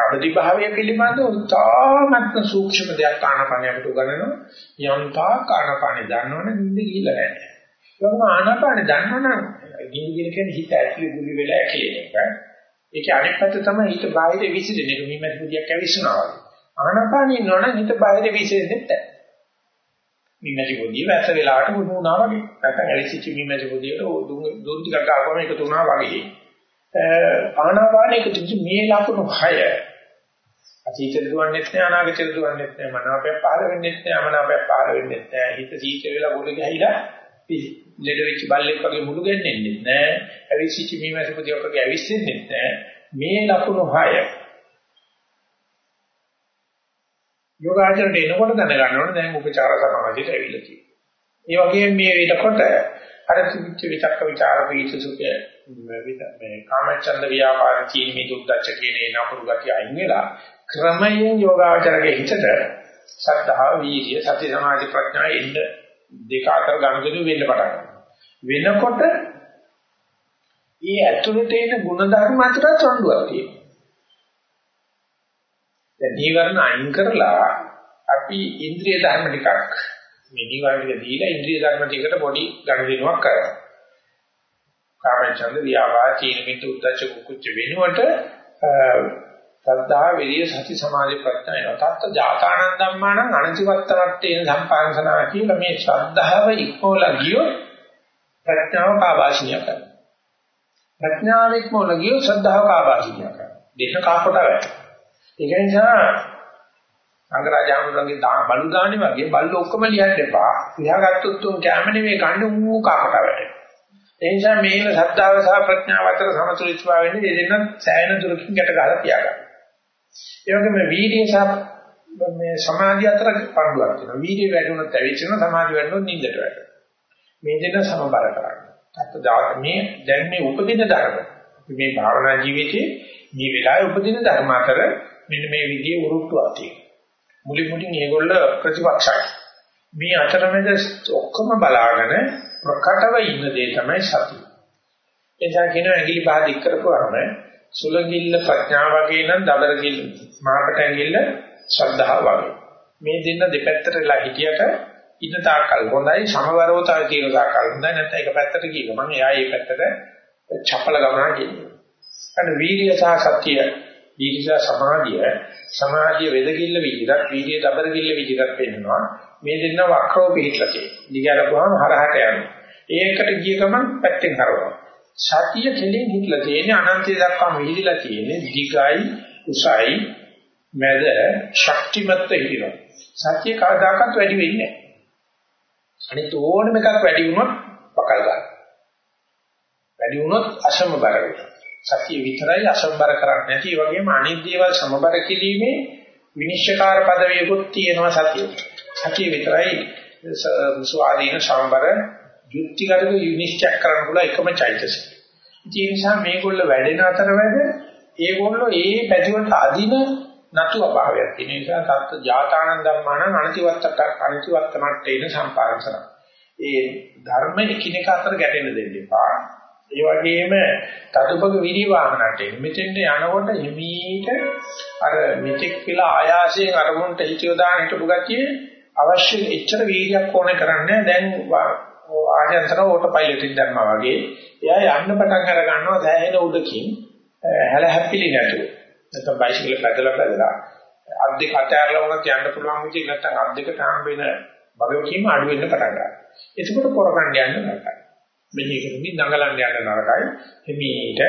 අවදි භාවය පිළිබඳව උතාමත්ම සූක්ෂම දෙයක් ආනාපානයට උගන්වනවා. යම්තා ආනාපානෙ දන්නවනේ නිින්ද ගිහිල්ලා නැහැ. ඒකම ආනාපානෙ දන්නවනම් නිින්ද ගිහින් කියන්නේ හිත ඇතුලේ ගුලි වෙලා ඇකිලෙන එක. ඒකේ අනිත් පැත්ත තමයි හිත බාහිර විසිරෙන එක. මිමත් බුදියක් ඇවිස්සනවා වගේ. ආනාපානෙ ඉන්නවනම් හිත බාහිර විසිරෙන්නේ නැහැ. මිමැසි බුදිය වැස වෙලාවට වුණ වුණා වගේ. නැත්නම් ඇවිසිච්ච මිමැසි බුදියට දුන් ටිකක් ආවම එකතු වුණා වගේ. ආනාපානෙක තිබි මේ ලකුණු 6 අතීතෙට දුවන්නේත් නැහැ අනාගතෙට දුවන්නේත් නැහැ මනාපයක් පහළ වෙන්නේත් නැහැ අමනාපයක් පහළ වෙන්නේත් නැහැ හිත සීතල වෙලා මුළු ගහයිලා ලෙඩ වෙච්ච බල්ලෙක් වගේ මුළු ගෙන්නෙන්නේ නැහැ ඇවිසිච්ච මීමැසිපතියක් වගේ ඇවිස්සෙන්නේ නැහැ මේ ලකුණු 6 යෝගාචරයට එනකොට දැනගන්න ඕනේ දැන් උපචාර සමාධියට ඇවිල්ලා තියෙනවා ඒ වගේම මේ වෙනකොට අර තිබිච්ච විතක්ක ਵਿਚාර පීච සුඛය මේ කාමච්ඡන්ද ව්‍යාපාර චීනි දුක්දච්ච කියන ඒ නපුරු ගතිය අයින් වෙලා ක්‍රමයෙන් යෝගාවචරගේ හිතට සද්ධා වීර්ය සති සමාධි ප්‍රඥා එන්න දෙක අතර ගනුදෙනු වෙන්න පටන් වෙනකොට ඊ ඇතුළට එන ಗುಣධර්ම අතර රණ්ඩුවක් තියෙනවා. දැන් නීවරණ අයින් කරලා අපි ඉන්ද්‍රිය ධර්ම ටිකක් මේ නීවරණ ටික දීලා ඉන්ද්‍රිය ධර්ම ටිකට පොඩි ගනුදෙනුවක් කරනවා. කාමචන්ද ව්‍යාපාර චීන මිත්‍ය උද්දච්ච කුච්ච වෙනුවට සද්ධා විරිය සති සමාධි ප්‍රඥා එනවා. තත්ත ජාතානන් ධම්මානං අනතිවත්තරත්තේන සම්පාංශනා කියලා මේ ශ්‍රද්ධාව ඉක්මවලා ගියොත් ප්‍රඥාව කාබාෂිනිය කරනවා. ප්‍රඥාව ඉක්මවලා ගියොත් ශ්‍රද්ධාව කාබාෂිනිය කරනවා. දෙක කාපට වැටෙනවා. ඒක නිසා අංගරාජාමුලගේ බලු දාන්නේ වගේ බල්ල ඔක්කොම ලියන්න එපා. ලියාගත්තොත් උන් කැම නෙමෙයි කන්නේ ඌ කාපට වැටෙනවා. ඒ නිසා මේන සද්ධාව සහ ප්‍රඥාව අතර සමතුලිතතාව වෙන්නේ දෙන්න සෑහෙන දුරකින් ගැට ගහලා තියාගන්න. ඒ වගේම වීර්ය සහ මේ සමාධිය අතර පඬුවක් තියෙනවා. වීර්ය වැඩි වුණොත් ඇවිස්සෙන සමාධිය වැඩි වුණොත් නිින්දට වැටෙනවා. මේ දෙක සමබර කරගන්න. අත් මේ දැන් මේ උපදින ධර්ම. මේ භාවනා ජීවිතයේ මේ වෙලාවේ උපදින ධර්ම අතර මෙන්න මේ විදිහේ උරුට්ටුවක් තියෙනවා. මුලින් මුලින් මේගොල්ල ප්‍රතිපක්ෂයි. මේ අතරමැද ඔක්කොම බලාගෙන ප්‍රකටව ඉන්න දේ තමයි සතිය. එනිසා කියනවා ඇඟිලි පහ දික් කරපුවාම සුලංගිල්ල ප්‍රඥා වගේ නම් දබරගිල්ල මාකට ඇඟිල්ල ශ්‍රද්ධාව වගේ. මේ දෙන්න දෙපැත්තටලා හිටියට ඉන්න තාකල් හොඳයි සමවරව තව තියෙන තාකල් හොඳයි නැත්නම් එක පැත්තට ගිහින් මම එයා මේ පැත්තට චපල ගමනක් ගිහින්. අන්න වීර්ය සහ සත්‍ය ඊටසා සමාධිය සමාධිය වෙදකිල්ල විදිහට වීර්ය දබරකිල්ල විදිහට පෙන්නනවා. මේ දෙන්න වක්‍රව පිළිట్లా තියෙනවා. දිගටපුවාම හරහට යනවා. ඒකට ගිය ගමන් පැත්තෙන් හරවනවා. සතිය කෙලින් හිටලා තියෙන්නේ අනන්තය දක්වාම විහිදලා තියෙන්නේ දිගයි උසයි මැද ශක්තිමත් හිටිනවා. සතිය කවදාකවත් වැඩි වෙන්නේ නැහැ. අනිත් ඕනම එකක් වැඩි වුණොත් පකල් ගන්න. වැඩි වුණොත් අසමබර වෙනවා. සතිය විතරයි අසමබර කරන්නේ නැති. ඒ වගේම අනිත් දේවල් සමබර කිරීමේ විනිශ්චයකාර පදවියකුත් තියෙනවා සතියේ. සතිය විතරයි ස්වාධීන සමබර යුක්තිගත විනිශ්චය කරන්න පුළුවන් එකම චෛතසික. ඒ නිසා මේගොල්ල වැඩෙන අතර වැඩ ඒගොල්ලෝ ඒ පැතිවලට අදින නතු අභාවයක්. ඒ නිසා තත් ජාතානන් ධම්මාන අනතිවත්තට අනතිවත්තමට්ටේන සම්පාරසන. ඒ ධර්ම එකිනෙක අතර ගැටෙන්න දෙන්න එපා. ඒ වගේම තදුපක විරිවාහනට මෙතෙන්ට යනකොට හිමීට අර මෙතෙක් කියලා ආයාසයෙන් අරමුණට හිත යොදාන හිටපු ගතිය අවශ්‍ය එච්චර වීර්යයක් ඕනේ කරන්නේ දැන් ආයතන ඕටෝ පයිලට් එක දැම්මා වගේ. එයා යන්න පටන් අර ගන්නවා දැහැෙන උඩකින්. හැල හැප්පිලි නැතුව. නැත්නම් බයිසිකල් පැදලා පැදලා. අත් දෙක අතහැරලා වුණත් යන්න පුළුවන් විදිහ නැත්නම් අත් දෙකට හම් වෙන වගකීම අඩු වෙන්න පටන් ගන්නවා. එතකොට පොරකණ්ඩ යන්න නරකයි. මෙහි කරමින් දඟලන්න යන්න නරකයි. එමීට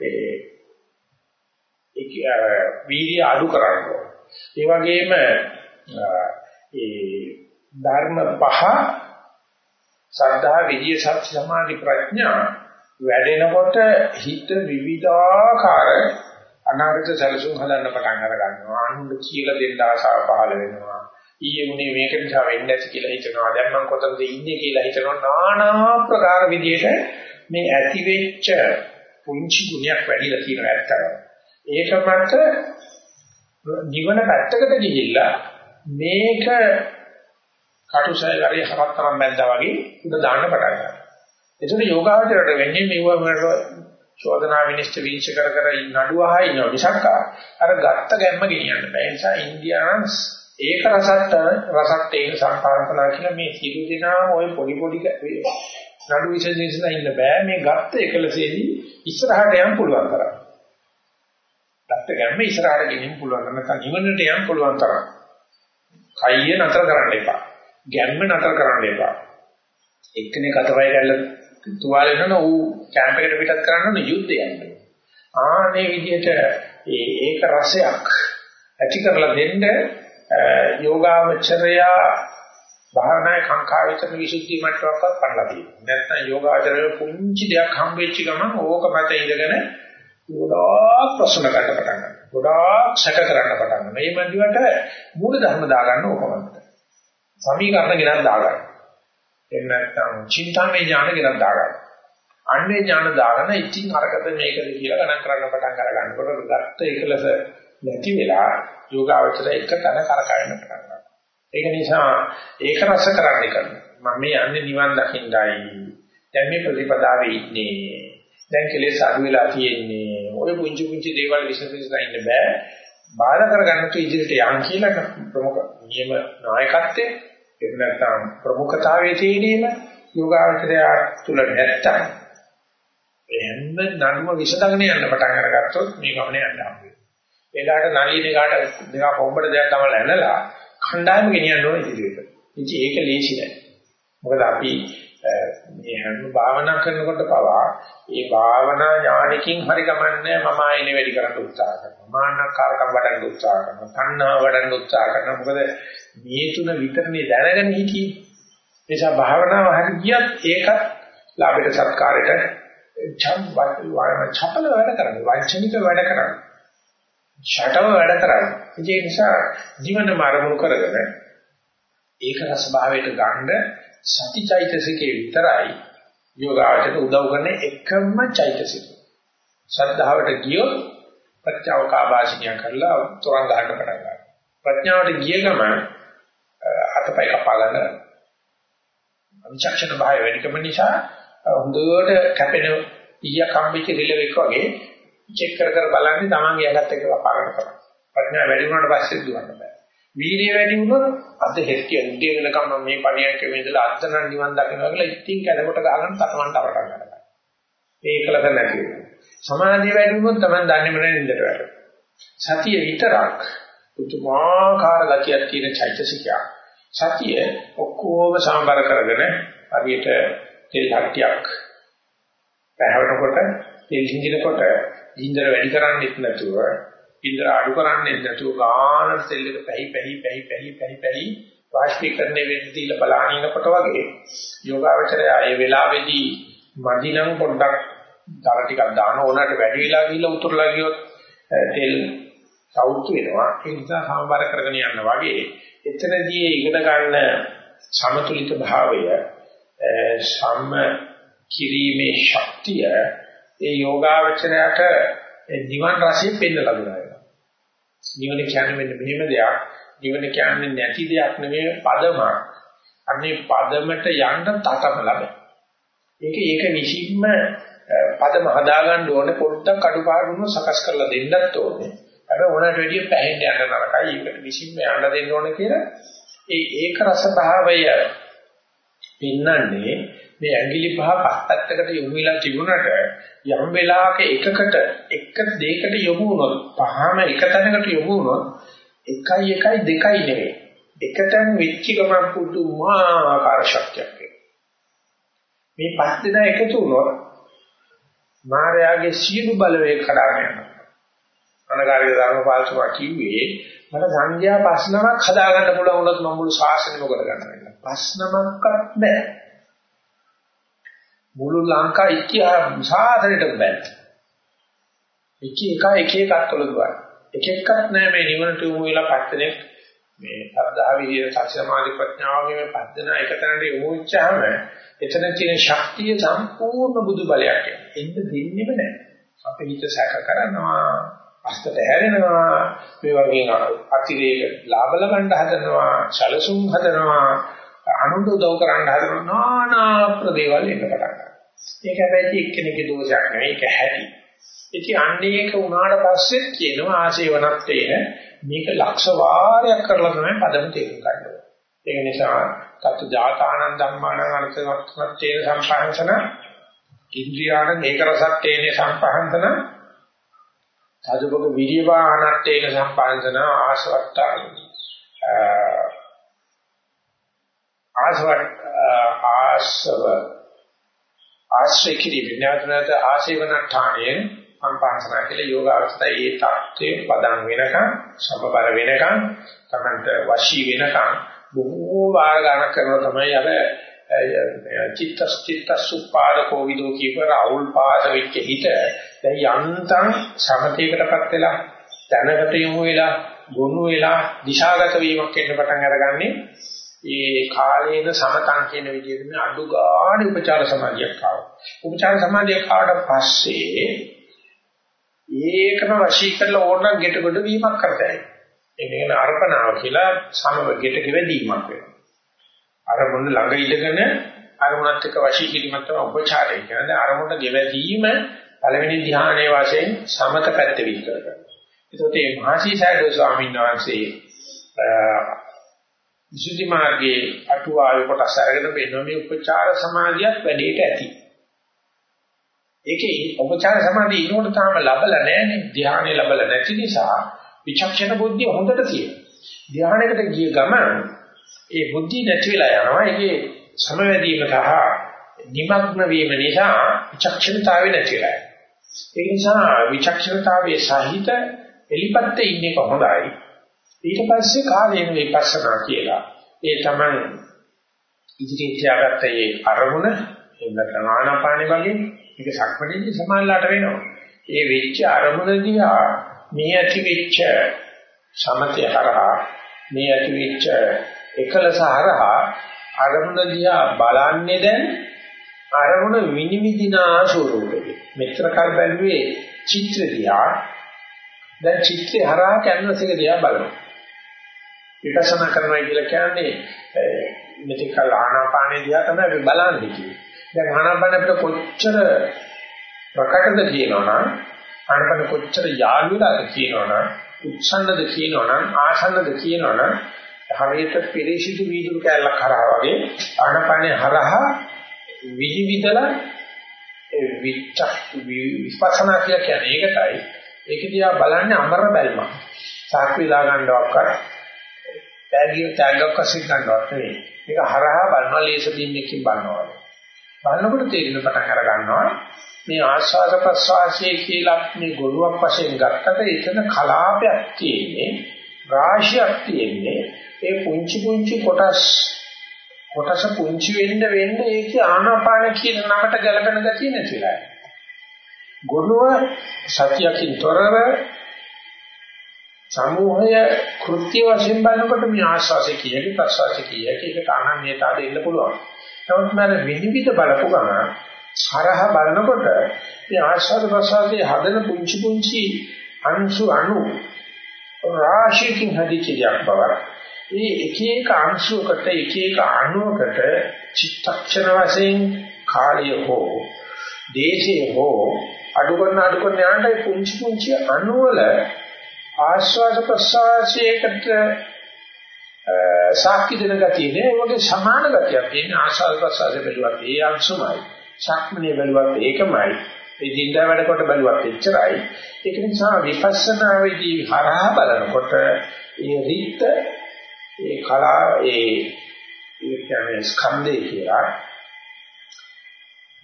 ඒ වීර්ය අඩු කරනවා ඒ වගේම ඒ ධර්ම පහ සද්ධා විද්‍ය සත්‍ය සමාධි ප්‍රඥා වැඩෙනකොට හිත විවිධාකාර අනාගත සැලසුම් හදන්න පටන් අර ගන්නවා අනුන්ට කියලා දෙන්න ආසාව පහළ වෙනවා. ඊයේ මුනේ මේක නිසා වෙන්නේ නැති කියලා හිතනවා. දැන් මම කොතනද ඉන්නේ කියලා හිතනවා. নানা ප්‍රකාර විදිහට මේ ඇති වෙච්ච පුංචි ගුණයක් වැඩිලා තියෙන ඇත්තම ඒක මත නිවන පැත්තකට ගිහිල්ලා මේක කටුසය කරේ හරක් තරම් බැඳා වගේ උඩ දාන්න පටන් ගන්නවා. එතකොට යෝගාවචරයට වෙන්නේ මෙව මර චෝදනා විනිශ්චය විනිශ්චය කර කර නඩුවහා ඉන්නවා මිසක් අර ගත්ත ගැම්ම ගෙනියන්න බෑ. ඒ නිසා ඉන්දියානස් ඒක රසත් රසත් ඒක සම්පාදකලා කියලා මේ සිළු දිනාම ওই පොඩි පොඩි නඩු විශේෂයෙන් ඉන්න බෑ. මේ ගත්ත එකලසේදී ඉස්සරහට යන්න පුළුවන් තරම්. ගත්ත ගැම්ම ඉස්සරහට ගෙනියන්න පුළුවන් තරම් නැත්නම් නිවනට යන්න පුළුවන් තරම්. කයිය නතර කරන්න එපා. ගැම්ම නතර කරන්න එපා. එක්කෙනෙක් අතපය ගැල්ල තුවාලේ නන ඌ කැම්ප් එකට පිටත් කරන්න ඕනේ යුද්ධය යන්න. ආනේ විදිහට ඒ ඒක රසයක් ඇති කරලා දෙන්න යෝගාවචරය භාවනා කාංකා විතර විසුද්ධි මට්ටමක්වත් පන්නලා තියෙනවා. නැත්නම් යෝගාචරය පුංචි දෙයක් හම්බෙච්ච ගමන් ඕක මත ඉඳගෙන ගොඩාක් ප්‍රශ්න ගන්න පටන් ගන්නවා. ගොඩාක් සැක කරන්න පටන් ගන්නවා. මේ මන්දිවට මූල ධර්ම දාගන්න ඕකමත්. සමීකරණ ගෙනත් දාගන්න. එහෙම නැත්නම් චින්තාමය ඥාන ගෙනත් දාගන්න. අන්නේ ඥාන දාගෙන ඉතින් අරකට මේකද කියලා ගණන් කරන්න පටන් අර ගන්නකොට ගත්ත එකලස නැති වෙලා යෝගාවචර එක තැන කරකැවෙන්න පටන් ගන්නවා. ඒක නිසා ඒක රස කරන්න කරනවා. මම මේ යන්නේ නිවන් දකින්නයි. දැන් මේ ප්‍රතිපදාවේ ඉන්නේ. දැන් කෙලෙස් අඩු වෙලා තියෙන්නේ. ඔය පුංචි පුංචි දේවල් විශ්ලේෂණය කරන්න බෑ. බාධා කරගන්න තු ඉදිරියට යන් කියලා ප්‍රමුඛ නියම නායකත්වයේ එහෙම නැත්නම් ප්‍රමුඛතාවයේ තියෙනීම යෝගාවචරය තුල නැත්තම් එහෙම නඩුව විසඳගෙන යන්න පටන් අරගත්තොත් මේ ගමනේ යන්න හම්බ වෙනවා. ඒකට නලියනේ කාට දෙක කොම්බඩ දෙයක් තමයි ඇනලා කණ්ඩායම ගෙනියන්න ඕනේ ඉදිරියට. ඉතින් ඒක ලේසි නෑ. මොකද අපි මේ හැම භාවනා කරනකොට පවා ඒ භාවනා ඥානකින් හරි ගමන්නේ මම ආයෙනේ වැඩි කරන්න උත්සාහ කරනවා. මාන්නකාරකම් වඩන්න උත්සාහ කරනවා. තණ්හාව වඩන්න උත්සාහ කරනවා. මොකද මේ තුන විතරනේ දැනගෙන හිටියේ. නිසා භාවනාව හරි ගියත් ඒකත් ලාභයට සත්කාරයට චපල වැඩ කරන්නේ. වංචනික වැඩ කරන්නේ. ෂටව වැඩ කරන්නේ. ඒ නිසා ජීවන මාර්ගම කරගෙන ඒක රස භාවයට ගන්න සතිචෛතසිකේ විතරයි යෝගාවචරයට උදව් කරන එකම චෛතසික. ශ්‍රද්ධාවට ගියොත් ප්‍රත්‍යාව කාබාසිනිය කරලා තොරන් ගන්න පටන් ගන්නවා. ප්‍රඥාවට ගිය ගමන් අතපය කපා ගන්න. අවිචක්ෂණ භාවය වැඩිකම නිසා හොඳට කැපෙන ඊය කම්බිච්ච රිලෙවෙක් වගේ චෙක් කර කර බලන්නේ තමන්ගේ ඇඟත් එක්ක කපා ගන්න කරා. ප්‍රඥාව වැඩි වුණාට පස්සේ දුවන්න බෑ. වීර්ය වැඩි වුණොත් අද හෙට්ටිය උදේ වෙනකම් මම මේ පණියක මේදලා අද නම් නිවන් දකිනවා කියලා ඉතින් කැලකට ගහගෙන තටමන්ට අපට ගන්නවා. ඒකලක නැති වෙනවා. සමාධිය වැඩි වුණොත් තමයි දන්නේ මනේ නින්දට වැටෙනවා. සතිය විතරක් පුදුමාකාර ගතියක් තියෙන චෛතසිකයක්. සතිය ඔක්කොම සමබර කරගෙන හරියට තෙල් හට්ටියක් පැහැවෙනකොට තෙල් හිඳිනකොට ගින්දර වැඩි කරන්නේත් නැතුව ගින්දර අඩු කරන්නේත් නැතුව ගානට තෙල් එක පැහි පැහි පැහි පැහි පැහි පැහි වාෂ්පීකරණය වෙන්න දීලා බලානිනකොට වගේ යෝගාවචරය ඒ වෙලාවේදී මදිනම් පොඩ්ඩක් තව ටිකක් දාන ඕනකට වැඩි වෙලා ගිහිල්ලා උතුරලා ගියොත් තෙල් සවුත් වෙනවා ඒ නිසා සමබර කරගෙන යන්න වගේ එතනදී ඉගෙන ගන්න සමතුලිත භාවය සම්ම කිරීමේ ශක්තිය ඒ යෝගාවචරයට නිවන් රසය පෙන්නලා දුන්නා. නිවන කියන්නේ මෙන්න මෙහෙම දෙයක්. නිවන කියන්නේ නැති දෙයක් නෙමෙයි පදමක්. අන්නේ පදමට යන්න තටම ලබන. ඒක ඒක විසින්ම පදම හදාගන්න ඕනේ පොඩ්ඩක් අඩුපාඩුන සකස් කරලා දෙන්නත් ඕනේ. හැබැයි උනට වැඩිය පැහෙන්න යන්න නරකයි. ඒකට විසින්ම යන්න දෙන්න ඕනේ කියලා ඒ ඒක රස භාවය පින්නන්නේ මේ ඇඟිලි පහ පැත්තකට යොමු වෙලා තිබුණට යම් වෙලාවක එකකට එක දෙයකට යොමු වුණොත් පහම එක තැනකට යොමු වුණොත් එකයි එකයි දෙකයි නෙවෙයි. එකතෙන් වෙච්ච ගමන් පුදුමාකාර ශක්තියක් මේ පස් දෙනා එකතු වුණොත් මායාවේ සියලු බලවේග කඩාගෙන යනවා අනගාරික ධර්මපාලතුමා කිව්වේ මට සංඥා පස්නමක් හදාගන්න පුළුවන් වුණොත් මම මුළු ශාසනයම කොට ගන්නවා පස්නමක්වත් නැහැ මුළු ලංකා ඉතිහාස සාසනෙට බෑ. එක එක එක එකක් තුලදුවා. එක එකක් නෑ මේ නිවනට යොමු වෙලා පත්තනේ මේ සද්ධා විදියේ සත්‍යමාදි ප්‍රඥාවගේ මේ පද්දන එක තැනට යොමු වෙච්චාම එතන තියෙන ශක්තිය සම්පූර්ණ බුදු බලයක් එන්න දෙන්නෙම නෑ. අපේ හිත සැක කරනවා, අස්තට හැරෙනවා, මේ වගේ අතිරේක ලාභ ලබන්න හදනවා, සැලසුම් හදනවා, අනුන්ට උදව් කරන්න හදන নানা ප්‍රදේවල් එන්න පටන් ගන්නවා. ඒක හැබැයි එක්කෙනෙකුගේ දෝෂයක් නෙවෙයි ඒක හැටි. ඉතින් අන්නේ ඒක උනාට පස්සෙත් කියනවා ආශේවනත්තේන මේක ලක්ෂ වාරයක් කරලා තමයි පදම තේරුම් ගන්න ඕනේ. ඒක නිසා තත්තු ජාතානන් ධම්මාන අර්ථවත්මත්තේන සම්පහන්සන ඉන්ද්‍රියාණ මේක රසත්තේන සම්පහන්සන සාධුක විරියවානත්තේන සම්පහන්සන ආසවත්තානි ආසවට ආසව ආශ්‍රය කිරීම නැවත ආශේවනඨාණයෙන් සම්පාසනා කියලා යෝගාවස්ථය ඒ தත්ත්වයේ පදන් වෙනකන් සමබර වෙනකන් තමන්ට වශී වෙනකන් බොහෝ වාර ගණන් කරනවා තමයි අර චිත්ත චිත්ත සුපාදකෝ විදෝ කීපර අවුල් පාද වෙච්ච හිත දැන් යන්තම් සමතේකටපත් වෙලා දැනගත යොමු වෙලා ගොනු වෙලා දිශාගත වීමක් වෙන්න පටන් අරගන්නේ ඒ කාලේන සමතන් කියන විදිහට මේ අඩු ගානේ උපචාර සමාධියක් ආවා. උපචාර සමාධියක් ආවට පස්සේ ඒකම වශී කරලා ඕනනම් ගෙට කොට වීමක් කරතයි. ඒක කියන අර්පණාව කියලා සමව ගෙට කෙවදීමක් වෙනවා. අරමුණ ළඟ ඉඳගෙන අරමුණත් එක්ක වශී කිරීමක් තමයි උපචාරය කියන්නේ. අරමුණ ගෙවදීම පළවෙනි ධ්‍යානයේ වශයෙන් සමත පැත්ත විස්තර කරනවා. ඒකෝට මේ මහසී සයඩෝ ස්වාමීන් වහන්සේ විසුද්ධි මාර්ගයේ අටුවාවේ කොටස් අරගෙන බලනවා මේ උපචාර සමාධියත් වැඩේට ඇති. ඒකේ උපචාර සමාධිය ඊනොට තාම ලැබලා නැහැනේ. ධ්‍යානෙ ලැබලා නැති නිසා විචක්ෂණ බුද්ධිය හොඳට තියෙනවා. ධ්‍යානයකට ගිය ගමන් ඒ බුද්ධිය නැති වෙලා යනවා. ඒකේ සමවැදීම සහ නිමග්න වීම නිසා විචක්ෂණතාවය නැති වෙලා යනවා. ඒ නිසා විචක්ෂණතාවයේ සහිත එලිපත්තේ ඉන්නේ කොහොමදයි? ඊට පස්සේ කාලයෙන් විපස්සනා කියලා. ඒ තමයි ඉදිරියට තියාගත්ත ඒ අරමුණ එහෙම නැත්නම් ආනාපානෙ වගේ මේක සක්මණේදී සමානලාට වෙනවා. ඒ වෙච්ච අරමුණදී මේ ඇති වෙච්ච සමතය හරහා මේ ඇති වෙච්ච එකලස හරහා අරමුණ දිහා බලන්නේ දැන් අරමුණ විනිවිදිනා ස්වරූපෙදී. මෙතර කල් බැලුවේ චිත්‍ර දිහා දැන් චිත්‍රය හරහා කැන්වස් එක දිහා බලනවා. විපස්සනා කරනවා කියලා කියන්නේ මෙතෙක් කල ආනාපානෙ දිහා තමයි අපි බලන්නේ කියන්නේ. දැන් ආනාපාන අපිට කොච්චර ප්‍රකටද කියනවනම් ආනාපාන කොච්චර යාළුලාද කියනවනම් උත්සන්නද කියනවනම් ආසන්නද කියනවනම් හරියට පිරිසිදු වීදුරු කැලක් හරහා වගේ ආනාපානේ හරහා විවිධලා විචක් විපස්සනා කියලා කියන්නේ ඒකටයි ඒක දිහා බලන්නේ අමර බැල්මක්. සාක්විලා ගන්නවක්වත් තෑගිය තෑග්ගක් වශයෙන් ගන්නවත් නෙවෙයි. මේක හරහා බලනවා ලේස බීමකින් බලනවා. බලනකොට තේරෙන පටන් අර ගන්නවා මේ ආස්වාද ප්‍රසවාසයේ කියලා මේ ගොළුවක් වශයෙන් ගත්තට එතන කලාපයක් තියෙන්නේ රාශියක් තියෙන්නේ ඒ පුංචි පුංචි කොටස් කොටස පුංචි වෙන්න වෙන්න ඒකේ ආනාපාන කියන නමට ගැලපෙන ගතිය නැතිලා ගොළුව සතියකින් තොරව සමූහය කෘත්‍ය වශයෙන් බලනකොට මේ ආස්වාසය කියන්නේ ප්‍රසවාසය කියන්නේ ඒකට අනන්‍යතාව දෙන්න පුළුවන්. නමුත් මම විනිවිද බලපු ගමන් හරහා බලනකොට මේ ආස්වාද ප්‍රසවාසයේ හදන පුංචි පුංචි අංශු අණු රාශියකින් හදිච්ච දෙයක් බව. මේ එක එක අංශුවකට එක එක අණුවකට චිත්තක්ෂණ වශයෙන් කාලය හෝ දේශය හෝ අඩු කරන අඩු කරන යනට පුංචි පුංචි අණුවල ආස්වාද ප්‍රසවාසයකට සාක්ෂි දෙන ගතිය නේ වගේ සමාන ගතියක් තියෙන ආස්වාද ප්‍රසවාස බැලුවත් ඒ අංශුමයි. සක්මනේ බැලුවත් ඒකමයි. ඒ දින්දා වැඩ කොට බැලුවත් එච්චරයි. ඒක නිසා විපස්සනා වේදී හරහා බලනකොට ඒ රිත් ඒ කලා ඒ ඒ කියන්නේ ස්කන්ධය කියලා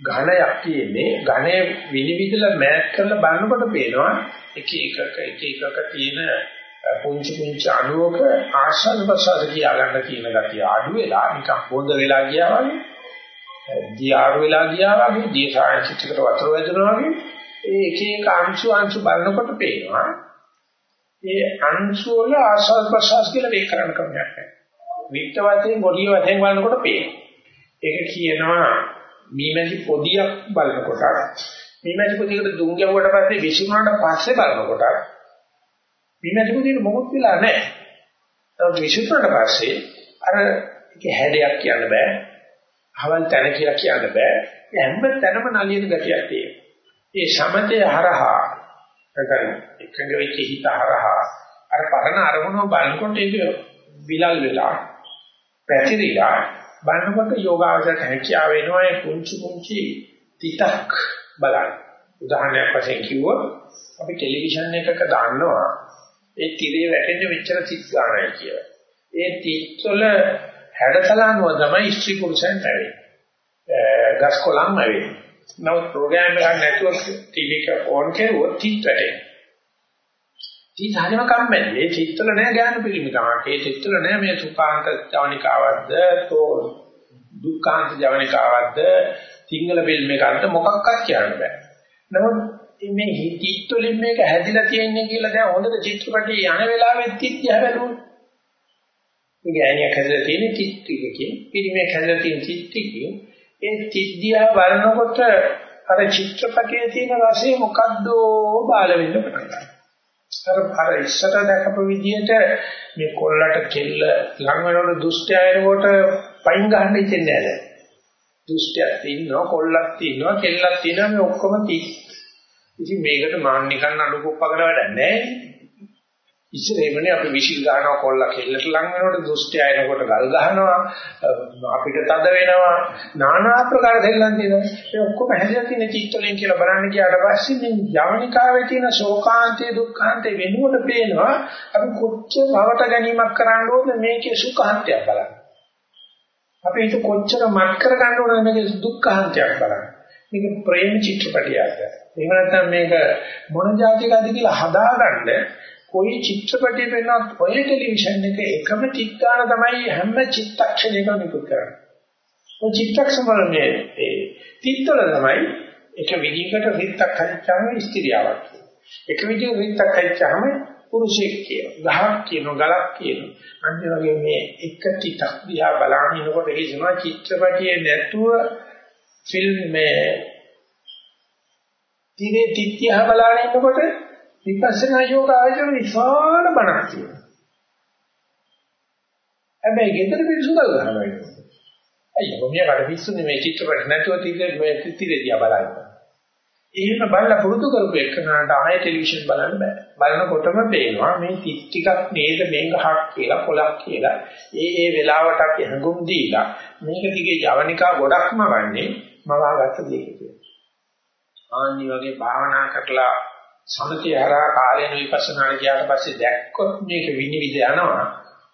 ඝණයක් තියෙන්නේ. ඝණය විනිවිදලා මෑත් කරලා බලනකොට පේනවා එක එකක එක එකක තියෙන පුංචි පුංචි අණුවක ආශාන ප්‍රසාර කියා ගන්න තියෙන ගතිය අඩු වෙලා නිකන් පොඳ වෙලා ගියා වගේ දියාරු වෙලා ගියා වගේ දී සායචිත්‍රකට වතුර වැදෙනවා වගේ ඒ එක එක අංශු අංශු බලනකොට පේනවා ඒ අංශු වල ආශාන ප්‍රසාර කියලා වෙන් කරන්න ක්‍රමයක් නැහැ. විත්ත වශයෙන් ගොඩිය වශයෙන් බලනකොට පේනවා. ඒක කියනවා මීමැසි පොදියක් බලනකොට මීමැසි පොදියකට දුම් ගැවුවට පස්සේ විසුණුනාට පස්සේ බලනකොට මීමැසි පොදියට මොකොත් වෙලා නැහැ. ඒක විසුණුනාට පස්සේ අර ඒක හැඩයක් කියන්න බෑ. හවල් තැන කියලා කියන්න බෑ. හැම තැනම නලියන ගතියක් තියෙනවා. ඒ සමතේ හරහා නැත්නම් එකඟ වෙච්ච හිත හරහා අර පරණ අරමුණ බලනකොට ඒක විලල් වෙලා පැතිරිලා බලනකොට යෝගාවචරයට හැකියාව වෙනවා ඒ පුංචි පුංචි තිතක් බලන්න. උදාහරණයක් වශයෙන් කිව්වොත් අපි ටෙලිවිෂන් එකක දාන්නවා ඒ තිරේ වැටෙන්නේ මෙච්චර තිත් ගන්නයි කියලා. ඒ තිත් වල හැඩතලනුව තමයි ස්ත්‍රී පුරුෂයන් පැවෙන්නේ. ගස් කොළන් නැවෙන්නේ. නමුත් ප්‍රෝග්‍රෑම් එකක් නැතුව ටීවී එක ඔන් කරුවොත් තිත් වැටෙනවා. තිත් හරිම කම්මැලි. ඒ තිත් වල නෑ ඥාන පිළිමිකමක්. ඒ තිත් වල නෑ මේ සුඛාන්ත ජවනිකාවක්ද, තෝ දුක්ඛාන්ත ජවනිකාවක්ද, සිංගල ෆිල්ම් එකකට මොකක්වත් කියන්න බෑ. නමුත් මේ හිතිත් වලින් මේක හැදිලා තියෙන්නේ කියලා දැන් හොඳට චිත්‍රපටි යන වෙලාවෙත් තිත්‍ය හැබැලුවොත්. මේ ගෑණියක් හැදලා තියෙන තිත්තිකකින්, පිරිමියෙක් හැදලා තියෙන තිත්තිකකින් ඒ තිත්දියා බලනකොට අර චිත්‍රපටයේ තියෙන රසය මොකද්ද බාල වෙන්න පටන් ගන්නවා. අර අර ඉස්සර දැකපු විදිහට මේ කොල්ලට කෙල්ල ලඟ වෙනකොට දුෂ්ටයනකොට පයින් ගන්න ඉතින්නේ නැහැ. දුෂ්ටයක් ඉන්නවා කොල්ලක් ඉන්නවා කෙල්ලක් ඉන්නවා මේ ඔක්කොම තිස්. ඉතින් මේකට මාන්න නිකන් අඩු කොප්පකට වැඩක් නැහැ. ඉස්සරේමනේ අපි විශ්ිල් ගන්නවා කොල්ලා කෙල්ලට ලං වෙනකොට දෘෂ්ටි ආයනකොට ගල් ගහනවා අපිට තද වෙනවා নানা ආකාර දෙල්ලන් දෙනවා ඒ ඔක්කොම හැදලා තියෙන චිත්තලෙන් කියලා බලන්න ගියාට පස්සේ මේ යවනිකාවේ තියෙන ශෝකාන්තයේ දුක්ඛාන්තයේ වෙනුවට පේනවා අපි කොච්චර රවට ගැනීමක් කරන්න ඕනද මේකේ සුඛාන්තයක් බලන්න. අපි හිත කොච්චර මත් කර ගන්න ඕනද මේකේ දුක්ඛාන්තයක් බලන්න. මේක ප්‍රේම චිත්‍රපටියක්. එහෙම නැත්නම් මේක මොන જાතිකද කියලා හදාගන්න කොයි චිත්‍රපටිය වෙනවත් ඔය ටෙලිවිෂන් එකේ එකම චිත්තාන තමයි හැම චිත්තක්ෂණයකම නිකුත් කරන්නේ. ඔය චිත්තක්ෂණ වල මේ ඒ තිත්තල තමයි එක විදිහකට රිත්තක් හදිච්චාම ස්ත්‍රියාවක්. එක විදිහකට රිත්තක් හදිච්චාම පුරුෂයෙක් කියනවා. ගහක් කියනවා, ගලක් කියනවා. අන්න වගේ මේ එක ටිකක් දිහා බලන ඉනකොට හිතෙනවා චිත්‍රපටියේ නැතුව ෆිල්ම් මේ තිරේ තිත්‍යා බලන ඉන්නකොට විපස්සනා යෝග ආයතන විශාල බණක් තියෙනවා. හැබැයි ගෙදර පිස්සු ගල් ගන්නවා ඒක. අයියෝ මෙයාට පිස්සුනේ මේ චිත්‍රපට නැතුව තිරේ මේ තිරේ දිහා බලන්න. එහෙම බලලා පුරුදු කරපු එකනට ආයෙ ටෙලිවිෂන් බලන්න බෑ. බලනකොටම පේනවා මේ තිත් ටිකක් නේද මේ ගහක් කියලා පොලක් කියලා. ඒ ඒ වෙලාවට අපි හඟුම් දීලා මේක දිගේ යවනිකා ගොඩක්ම වන්නේ මවාගත්ත දෙයක කියලා. ආන්නි වගේ භාවනා කරලා සමතේ හරහා කාලේන විපස්සනාට ගියාට පස්සේ දැක්කොත් මේක විනිවිද යනවා.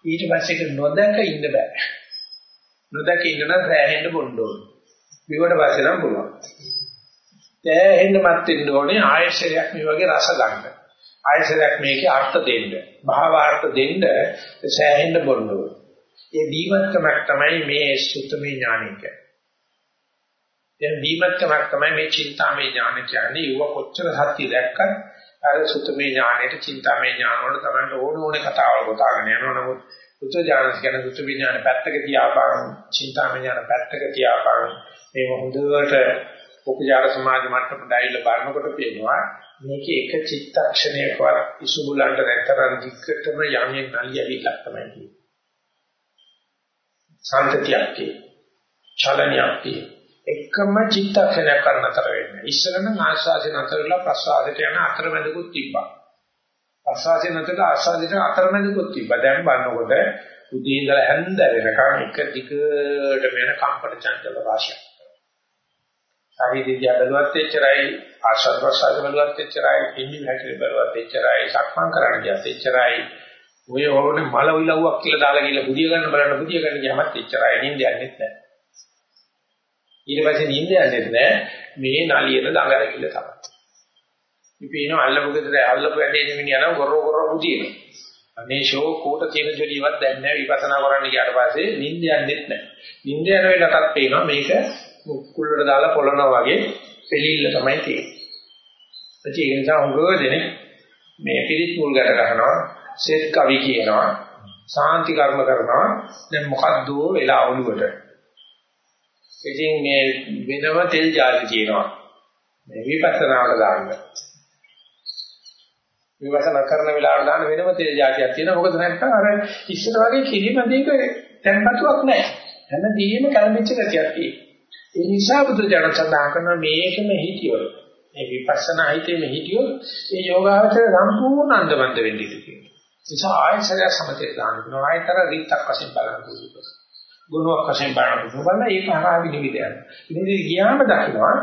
ඊට පස්සේ ඒක නොදැක ඉන්න බෑ. නොදැක ඉන්න නම් රැහෙන්න බොන්න ඕනේ. විවට පස්සේ නම් පුළුවන්. දැහෙන්නමත් වෙන්න ඕනේ ආයශරයක් මේ වගේ රස ගන්න. ආයශරයක් මේකේ අර්ථ දෙන්න. භාවාර්ථ දෙන්න සෑහෙන්න බොන්න ඕනේ. ඒ දීමත්කමක් තමයි මේ සුත්තමේ ඥානය කියන්නේ. දැන් දීමත්කමක් තමයි මේ චින්තාමේ ඥාන කියන්නේ. ඊව කොච්චර සත්‍ය දැක්කත් අර සුත්තමේ ඥානෙට චින්තාමේ ඥාන වල තමයි ඕන ඕනේ කතාවල් ගොතාගෙන යනවා. නමුත් සුත්ත ඥාන කියන සුත්ත විඥාන පැත්තක තියාපාන චින්තාමේ ඥාන පැත්තක තියාපාන මේ හොඳට උපචාර සමාජ මට්ටමට ඇවිල්ලා බලනකොට පේනවා මේකේ එක චිත්තක්ෂණයකවත් ඉසුබුලන්ට නැතරම් දික්කටම යන්නේ නලියවිලක් තමයි කියන්නේ. සාන්තතියක් තියෙන. චලනයක් තියෙන. එකම චිත්තක්ෂණයක් කරන අතර වෙන්නේ. ඉස්සරනම් ආස්වාදේ නතරලා ප්‍රසආදයට යන අතරමැදකුත් තිබ්බා. ප්‍රසආදේ නතරලා ආස්වාදයට අතරමැදකුත් තිබ්බා. දැන් බලනකොට උදේ ඉඳලා හැන්ද වෙනකන් එක දිගටම යන කම්පන චංචල රාශියක්. ශරීරය බැලුවත් එච්චරයි ආශ්වාස ප්‍රශ්වාස බැලුවත් එච්චරයි ඉන්නේ හැටි බැලුවත් එච්චරයි සක්මන් කරන්න ගියත් එච්චරයි ඔය ඕනේ මල විලව්වක් කියලා දාලා ගිහලා බුදිය ගන්න බලන්න බුදිය ගන්න ගියාමත් එච්චරයි නිින්ද යන්නේ නැහැ ඊට පස්සේ නිින්ද යන්නේ නැහැ මේ නලියන දඟර කිල්ල තමයි ඉතින් එනවා අල්ලපු ගෙදර අල්ලපු වැඩේ නෙමෙයි යනවා ගොරෝ ගොරෝ බුදියන අනේ ෂෝ කෝට තියෙන ජොලියවත් දැන් නැහැ විපස්සනා කරන්න ගියාට පස්සේ නිින්ද යන්නේ නැහැ නිින්ද යන වෙලටත් පේනවා මේක මුක්කුල් වල දාලා පොළනවා වගේ පිළිල්ල තමයි තියෙන්නේ. ඒ නිසා උගව දෙනේ මේ පිළිත් මුල් ගැට ගන්නවා, සෙත් කවි කියනවා, සාන්ති කර්ම කරනවා. දැන් මොකද්ද වෙලා ඔළුවට. ඉතින් මේ වෙනම තෙල් ජාති කියනවා. මේ විපස්සනාවට දාන්න. විපස්සනා කරන වෙලාවට දාන්න වෙනම තෙල් ජාතියක් තියෙනවා. මොකද නැත්නම් අර ඉස්සර වගේ කිලිමදීක තැන්පතුවක් නැහැ. හැමදේම කලමිච්ච ගතියක් තියෙනවා. ඒ නිසා බුදුජානක සඳහන් කරන මේකම හිතියොත් මේ විපස්සනා හිතේම හිතියොත් ඒ යෝගාවචර සම්පූර්ණ අන්දමන්ද වෙන්න ඉඩ තියෙනවා. ඒ නිසා ආයතනය සමතේ දාන කරනවා ආයතන රිත්තක් වශයෙන් බලන්න පුළුවන්. ගුණයක් වශයෙන් බලන්න පුළුවන්. ඒක හරහා විනිවිද යනවා. විනිවිද ගියාම දකින්නවා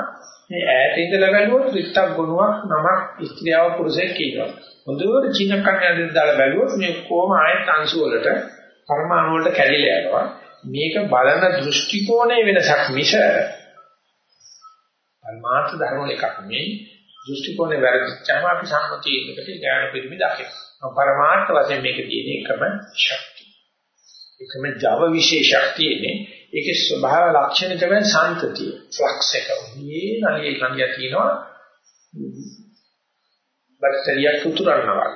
මේ ඈත ඉඳලා බැලුවොත් රිත්තක් ගුණයක් නමක් ස්ත්‍රියව පුරුෂයෙක් කියනවා. හොඳට චින කන්නයන් දාලා බැලුවොත් මේ කොහොම ආයත අංශු වලට පරමාණු වලට කැඩිලා යනවා. මේක බලන දෘෂ්ටි කෝණය වෙනසක් මිස පරමාර්ථ ධර්ම එකක් නෙමෙයි දෘෂ්ටි කෝණය වැරදිච්චාම අපි සම්මතියකට ඥාන පිරිමි දකිනවා. පරමාර්ථ වශයෙන් මේක තියෙන එකම ශක්තිය. එකම Java විශේෂ ශක්තියනේ. ඒකේ ස්වභාව ලක්ෂණ තමයි සාන්තතිය. ෆ්ලක්ස් එක. මේ නලිය කන්දිය තියෙනවා. බැටරියක් උතුරනවා.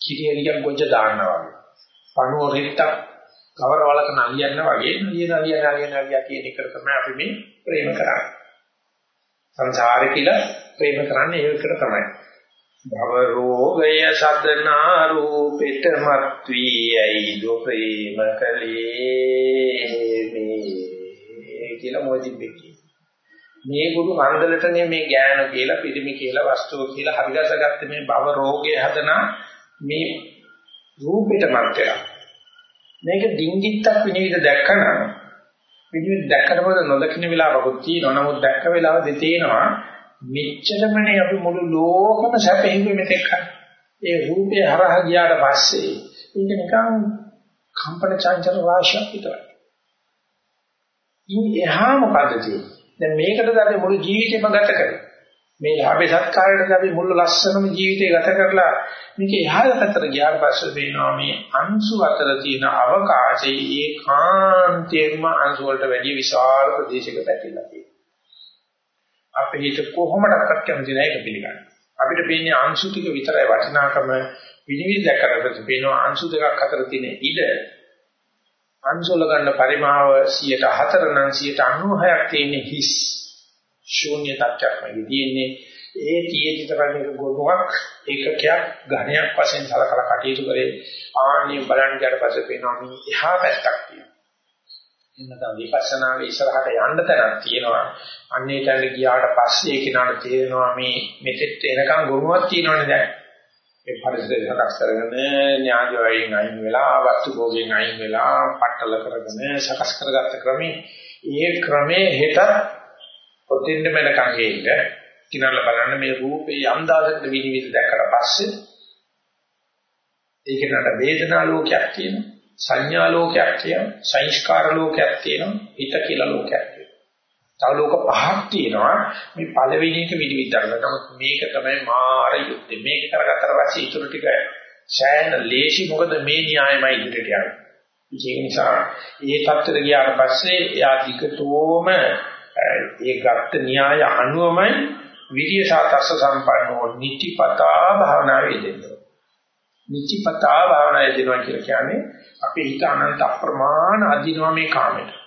කිරියලියක් ගොජ දානවා. පණුව රිට්ටක් කවරවලක නලියන්න වගේ නලිය නලිය නලිය නලිය කියන එක තමයි අපි මේ ප්‍රේම කරන්නේ. සංසාරේ කියලා ප්‍රේම කරන්නේ ඒකට තමයි. භව රෝගය සදනා රූපෙට මත් වී ඇයි දෝ ප්‍රේම කලේ මේ කියලා මොදිබ්බේ මේ ගුරු මණ්ඩලටනේ මේ ඥාන කියලා පිරිමි කියලා වස්තුව කියලා හරිගසගත්තේ මේ භව රෝගය හදනා මේ රූපෙට මත් වෙලා මේක ඩිංගිත්තක් විනිවිද දැක්කම විනිවිද දැක්කට පස්සේ නොදකින්න වෙලාවකුත් තියෙනවා. නමුත් දැක්ක වෙලාවදී තේනවා මෙච්චරමනේ අපි මුළු ලෝකම සැපෙන්නේ මෙතෙක් ඒ රූපේ හරහා ගියාට පස්සේ ඒක නිකන් කම්පන චංචල රාශියක් විතරයි. ඉන් එහා මොකද තියෙන්නේ? දැන් මේකටද අපි මුළු ජීවිතේම ගත කරන්නේ. මේ ලාභේ සත්කාරයට අපි මුළු ලස්සනම ජීවිතය ගත කරලා මේක එහාට පැත්තට ගියාට පස්සේ වෙනවා මේ අංශු අතර තියෙන අවකාශයේ ඒකාන්තයෙන්ම අංශු වලට වැඩි විශාල ප්‍රදේශයක පැතිරලා තියෙනවා. අපේ හිත කොහොමඩක්වත් කැමති නැහැ ඒක පිළිගන්න. අපිට පේන්නේ අංශු ටික විතරයි වටිනාකම විනිවිද දැකරකට පේනවා අංශු දෙකක් අතර තියෙන ඉඩ. අංශු වල ගන්න පරිමාව 104 නම් 96ක් තියෙන හිස්. ශූන්‍ය තත්ත්වයක් තියෙන්නේ. ඒ තියෙදි තමයි ගොඩක් ඒකකයක් ඝණයක් වශයෙන් සලකලා කටයුතු කරේ. ආන්නේ බලන්න ඊට පස්සේ පේනවා මේ එහා පැත්තක් තියෙනවා. එන්නතම විපස්සනාවේ ඉස්සරහට යන්න තැනක් තියෙනවා. අන්නේ තැන ගියාට පස්සේ ඒ කෙනාට තේරෙනවා මේ මෙතෙත් එනකන් ගොනුවක් තියෙනවනේ දැන්. ඒ පරිසරය සකස් කරගෙන ඥාන වයින් අයින් වෙලා වස්තු භෝගයෙන් අයින් වෙලා පట్టල කරගෙන සකස් කරගත්ත ක්‍රමේ ඒ ක්‍රමේ හෙට ඔතින්ද මනකන් ගේන්න. කිනල්ලා බලන්න මේ රූපේ යම් දාසකට විනිවිද දැක්කට පස්සේ ඒක නට වේදනා ලෝකයක් තියෙනවා. සංඥා ලෝකයක් තියෙනවා සංස්කාර ලෝකයක් තියෙනවා හිත කියලා ලෝකයක් තව ලෝක පහක් තියෙනවා. මේ පළවෙනි එක විවිධ නමුත් මේක තමයි මාර යුද්ධේ මේක කරගත්තට පස්සේ ඊටු ටික සෑහෙන ලේසි. මොකද මේ න්‍යායමයි ඉදිරියට යන්නේ. ඒක නිසා ඒ தත්තර ගියාට පස්සේ එයා දිගටම ඒ ගත්ත න්‍යාය අනුවමයි විරිය සාතස්ස සම්පන්නෝ නිතිපතා භාවනාවේ දෙන්නේ නිතිපතා භාවනාවේ දෙනවා කියලා කියන්නේ අපේ හිත අනන්ත අප්‍රමාණ අදිනවා මේ කාමයට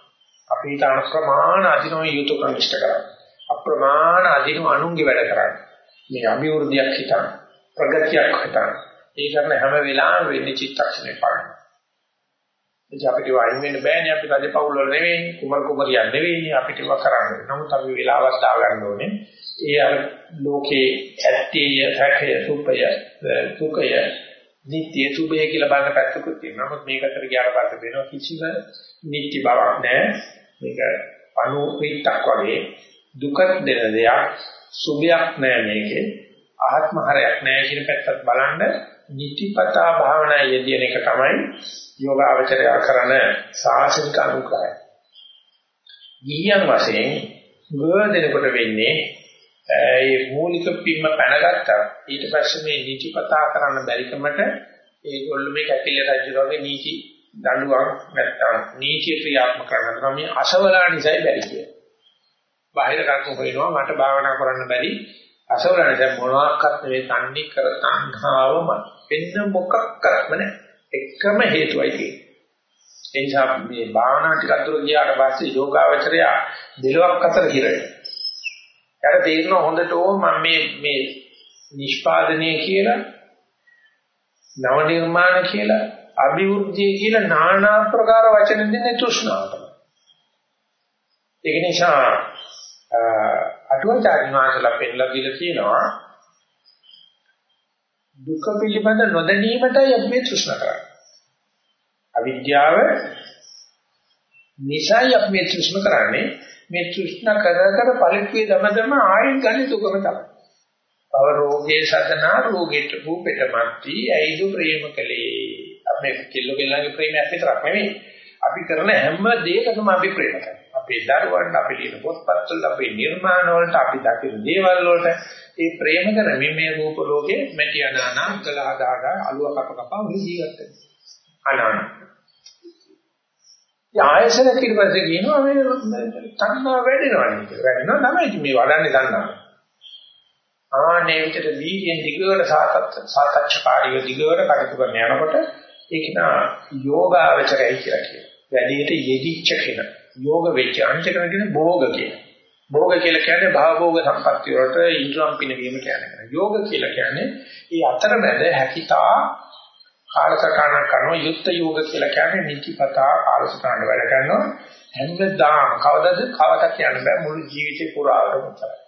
අපි හිත අනුක්‍රමාණ අදිනෝ යුතුයකම් ඉෂ්ට කරන්නේ. අප්‍රමාණ අදිනෝ අනුන්ගේ වැඩ කරන්නේ. මේ අභිවෘද්ධියක් හිතන ප්‍රගතියක් හිතන. ඒ කරන හැම වෙලාවෙම වෙන්නේ චිත්තක්ෂණේ පාඩම. එනිසා අපිට වයින් වෙන්න බෑනේ අපි රජ පවුල් වල නෙවෙයි කුමර කුමරියන් නෙවෙයි අපිට ඒක කරන්න. නමුත් අපි වෙලාවක් දා ගන්න ඕනේ. ඒ අර ලෝකේ ඇත්තේ සැකය සුපය සුඛය නිත්‍ය සුභය කියලා බලන පැත්තකුත් තියෙනවා. නමුත් මේකට ගියාට පස්සේ වෙනවා කිසිම නිත්‍ය බවක් නැහැ. මේක අනුපීතක් වගේ දුක දෙන දෙයක් සුභයක් නෑ මේකේ ආත්මහරයක් නෑ කියන පැත්තත් බලන්න නිතිපතා භාවනා යෙදින එක තමයි යෝගාවචරය කරන සාසනික අනුග්‍රහය. ගියන් වශයෙන් ගොඩනකොට වෙන්නේ ඒ මූලික පිම්ම පැනගත්තා ඊට පස්සේ මේ නිතිපතා කරන්න බැරිකමට ඒගොල්ලෝ මේ කැපිල්ල රජුගේ නීති දඬුවම් නැත්තම් නීති ක්‍රියාත්මක කරනවා මේ අසවලා නිසායි බැරි කිය. බාහිර කර්ම හොයනවා මට භාවනා කරන්න බැරි අසවලා නිසා මොනවාක්වත් නෙවෙයි තන්නේ කර තණ්හාවම වෙන්න මොකක්වත් නැහැ. එකම හේතුවයි තියෙන්නේ. ඒ නිසා මේ භාවනා ටිකක් දුර ගියාට පස්සේ යෝගාවචරය දෙලොක් අතර හිරේ. යාර තේරෙනවා හොඳට ඕ මම මේ මේ නිෂ්පාදනය කියලා නව නිර්මාණ කියලා අභිවෘද්ධිය කියලා নানা ආකාර වචන දෙන්නේ තෘෂ්ණාවට. ඒක නිසා අටුවාචාර්ය වහන්සේලා පෙන්නලා දීලා තියෙනවා දුක පිළිබඳ නොදැනීමටයි අපි මේ තෘෂ්ණා කරන්නේ. අවිද්‍යාව නිසයි අපි මේ තෘෂ්ණා කරන්නේ මේ තෘෂ්ණා කර කර පරිප්පේ දමදම ආයෙත් ගන්න දුකම තමයි. පව රෝගේ සදනා රෝගෙට භූපෙට මැටි ඇයිදු ප්‍රේමකලේ මේ කෙල්ල කෙල්ලන්ගේ ප්‍රේමයක් විතරක් නෙවෙයි. අපි කරන හැම දෙයකම අපි ප්‍රේම කරනවා. අපේ දරුවන්ට අපි ලියන පොත්පත් වල අපේ නිර්මාණ වලට අපි දකින දේවල් වලට ඒ ප්‍රේම කරමින් මේ රූප ලෝකේ මැටි අනානා කළා දාගා අලුව කප කපා උන් ජීවත් වෙනවා. අනාන. ආයසන කිරිපස්සේ කියනවා මේ තණ්හා වැඩෙනවා නේද? වැඩෙනවා තමයි මේ වඩන්නේ තණ්හා. ආනේ විතර දීගෙන් දිගට සාතච්ඡකාරීව දිගට කටයුතු කරන යනකොට ඒක නා යෝගාවචරයි කියලා කියනවා. වැඩියට යෙදිච්ච කෙනා. යෝග වෙච්ච අංශකන කියන භෝග කියන. භෝග කියලා කියන්නේ භවභෝග සම්පත්‍ය වලට ඉන්ද්‍රම් පිනවීම කියන්නේ. යෝග කියලා කියන්නේ මේ අතරමැද හැකිතා කාලසටහන කරනවා යුක්ත යෝග කියලා කියන්නේ නිතිපතා කාලසටහන වැඩ කරනවා හැමදාම කවදද කවදද කියන්න බෑ මුළු ජීවිතේ පුරාවටම උත්තරයි.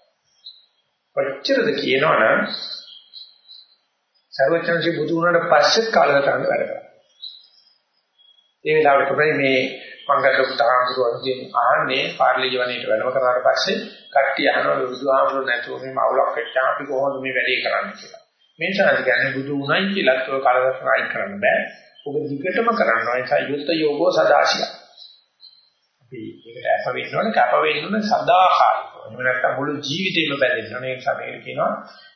කොච්චරද කියනවනම් සර්වචන්සි බුදු වුණාට පස්සෙත් කාලසටහන වැඩ කරනවා. ඒ වෙලාවට තමයි මේ මංගලොක්ට ආමතුරුන්ගෙන් ආන්නේ පාර්ලි ජවණේට වැඩම කරාට පස්සේ කට්ටිය අහනවා බුදුහාමුදුරු නැතුව මේ මවුලක් වෙච්චාම අපි කොහොමද මේ වැඩේ කරන්නේ කියලා. මේ ශාන්ති කියන්නේ බුදු උණයි කියලා තෝ කාලදර්ශනයි කරන්න බෑ. ඔබ දිගටම කරනවා. ඒ නිසා යුත් යෝගෝ සදාසිය. අපි ඒකට අප වෙන්න ඕනේ, කප වෙන්න ඕනේ සදාකාලිකව. එහෙම නැත්නම් මුළු ජීවිතේම බැඳෙන්න ඕනේ. ඒ නිසා මේක කියනවා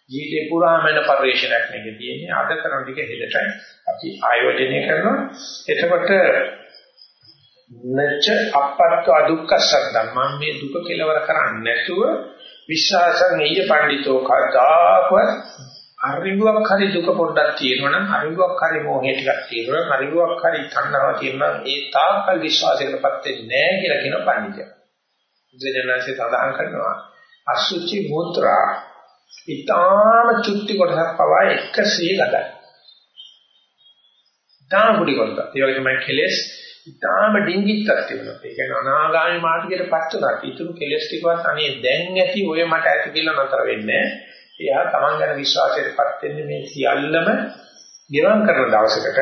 ජීවිතේ පුරාම වෙන පරිශ්‍රණයක් නෙක තියෙන්නේ. අද කරන ටික හෙලට අපි ආයෝජනය කරනවා. එතකොට නච්ච අපත්ත අදුක්ඛ සද්දම් මම මේ දුක කෙලවර කරන්නේ නැතුව විශ්වාසං එయ్య පඬිතෝ කදාකවත් අරිඟුවක් හරි දුක පොඩ්ඩක් තියෙනවනම් අරිඟුවක් හරි මොහේ ටිකක් තියෙනවනම් අරිඟුවක් හරි තණ්හාවක් තියෙනවනම් ඒ තාක්කල් විශ්වාසයකටපත් වෙන්නේ නැහැ කියලා කියන පඬිතයා. බුදුදහමේ සඳහන් කරනවා අසුචි මුත්‍රා ඊටාම චුට්ටි කොටසක් පවා 100 ගදයි. ඊටාම පොඩි කොටසක්. ඒ වගේම කෙලස් ඊටාම ඩිංගිත්තක් තිබුණා. ඒ කියන්නේ අනාගාමී මාර්ගයට පස්සට ඉතුරු කෙලස් ටිකවත් අනේ දැන් ඇති ඔය මට ඇති කියලා නතර වෙන්නේ. එයා Taman ගැන විශ්වාසයටපත් වෙන්නේ මේ සියල්ලම ගෙවම් කරන දවසකට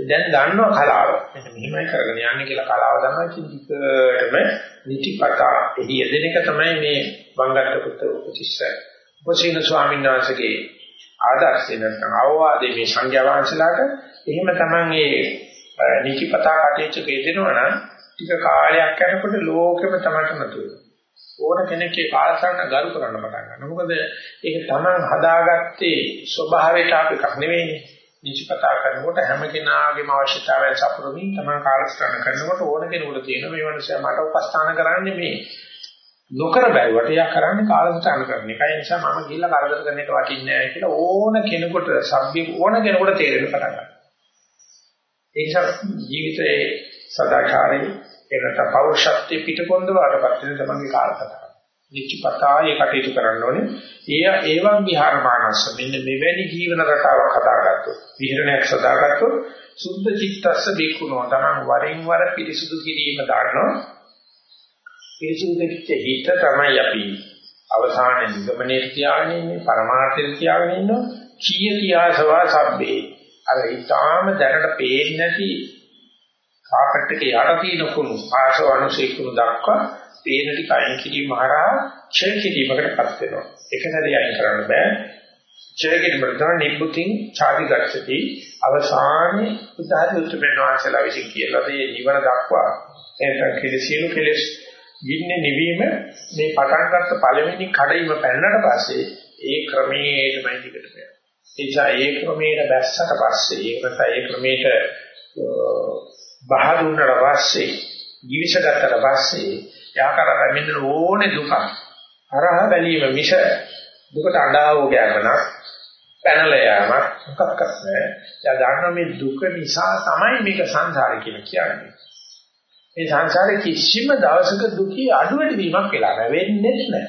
දැන් දන්නවා කලාව. මෙන්න මෙහිමයි කරගෙන යන්නේ කියලා කලාව දන්නවා චින්තිකටම නිතිපතා එහි යෙදෙන එක තමයි මේ වංගත්ත පුත්‍ර උපතිස්ස වසීන ස්වාමීන් වහන්සේගේ ආදර්ශය නැත්නම් අවවාදයේ මේ සංඝයා වහන්සේලාට එහෙම තමයි මේ නිකිපතා කටයුතු කෙරෙනවා නම් ටික කාලයක් යනකොට ලෝකෙම තමයි නතුයි. ඕන කෙනෙක්ගේ කාලසටහන ගරු කරන්න පටන් ගන්නවා. මොකද ඒක Taman හදාගත්තේ ස්වභාවයට අප එකක් නෙවෙයිනේ. නිචිපතා කරනකොට හැම කෙනාගේම අවශ්‍යතාවයන් සපුරමින් Taman කාලසටහන කරනකොට ඕන කෙනෙකුට තියෙන මේ මනුස්සයා මට උපස්ථාන කරන්නේ මේ නොකර බැලුවට එයා කරන්නේ කාලසටහන කරන එකයි. ඒ නිසා මම ගිහිල්ලා කරදර කරන එක වටින්නේ නැහැ කියලා ඕන කෙනෙකුට සભ્ય ඕන කෙනෙකුට තේරෙන්න පටන් ගන්නවා. ඒ නිසා ජීවිතයේ සදාචාරයේ එනත පෞරුෂත්වයේ පිටකොන්ද වඩපත් වෙන තමන්ගේ කාලසටහන. නිච්චපතායේ කටයුතු කරන්න ඕනේ. ඒ ඒවන් විහාරමානස්ස මෙන්න මෙවැනි ජීවන රටාවක් හදාගත්තොත්, විහරණයක් සදාගත්තොත් සුද්ධ චිත්තස්ස බිකුණෝ තමන් වරින් වර පිරිසුදු කිරීම දානවා. පිරිසුදු දෙච්ච හිත තමයි අපි අවසානයේ නිගමනයේ තියාගෙන ඉන්නේ, පරමාර්ථයේ තියාගෙන ඉන්නවා. කීය කියාසවා සබ්බේ. අර ඊටාම දැනට පේන්නේ නැති කාපට් එකේ යට තියෙන කුණු ආශව අනුශේ කුණු දක්වා පේන ටික අයින් කිරීම හරහා ඡය කිරීමකටපත් වෙනවා. එක සැරේ අයින් කරන්න බෑ. ඡය කිරීමකට තමයි නිබ්බුතින් ඡාදි ගච්ඡති අවසානයේ උදාහරණ උත්පන්නවාසලා විසින් කියලා මේ ජීවන දක්වා එතන කිසියලු කෙලෙස් ගින්නේ නිවීම මේ පටන් ගත්ත පළවෙනි කඩයිම පැනනට පස්සේ ඒ ක්‍රමයටමයි දිගට යන්නේ. ඒ නිසා ඒ ක්‍රමයට බැස්සට පස්සේ ඒකට ඒ ක්‍රමයට බහදුන්නට පස්සේ ජීවිසගතට පස්සේ යාකර රැඳෙන්න ඕනේ දුක අරහ බැලීම මිස දුකට අඬාවෝ ගෑමනක් පැනලා යෑමක් මොකක්වත් නැහැ. එයා දන්නා මේ දුක නිසා තමයි මේක සංසාරය කියලා කියන්නේ. මේ සංසාරේ කිසිම දවසක දුකේ අඩු වැඩි වීමක් වෙලා නැහැ වෙන්නේ නැහැ.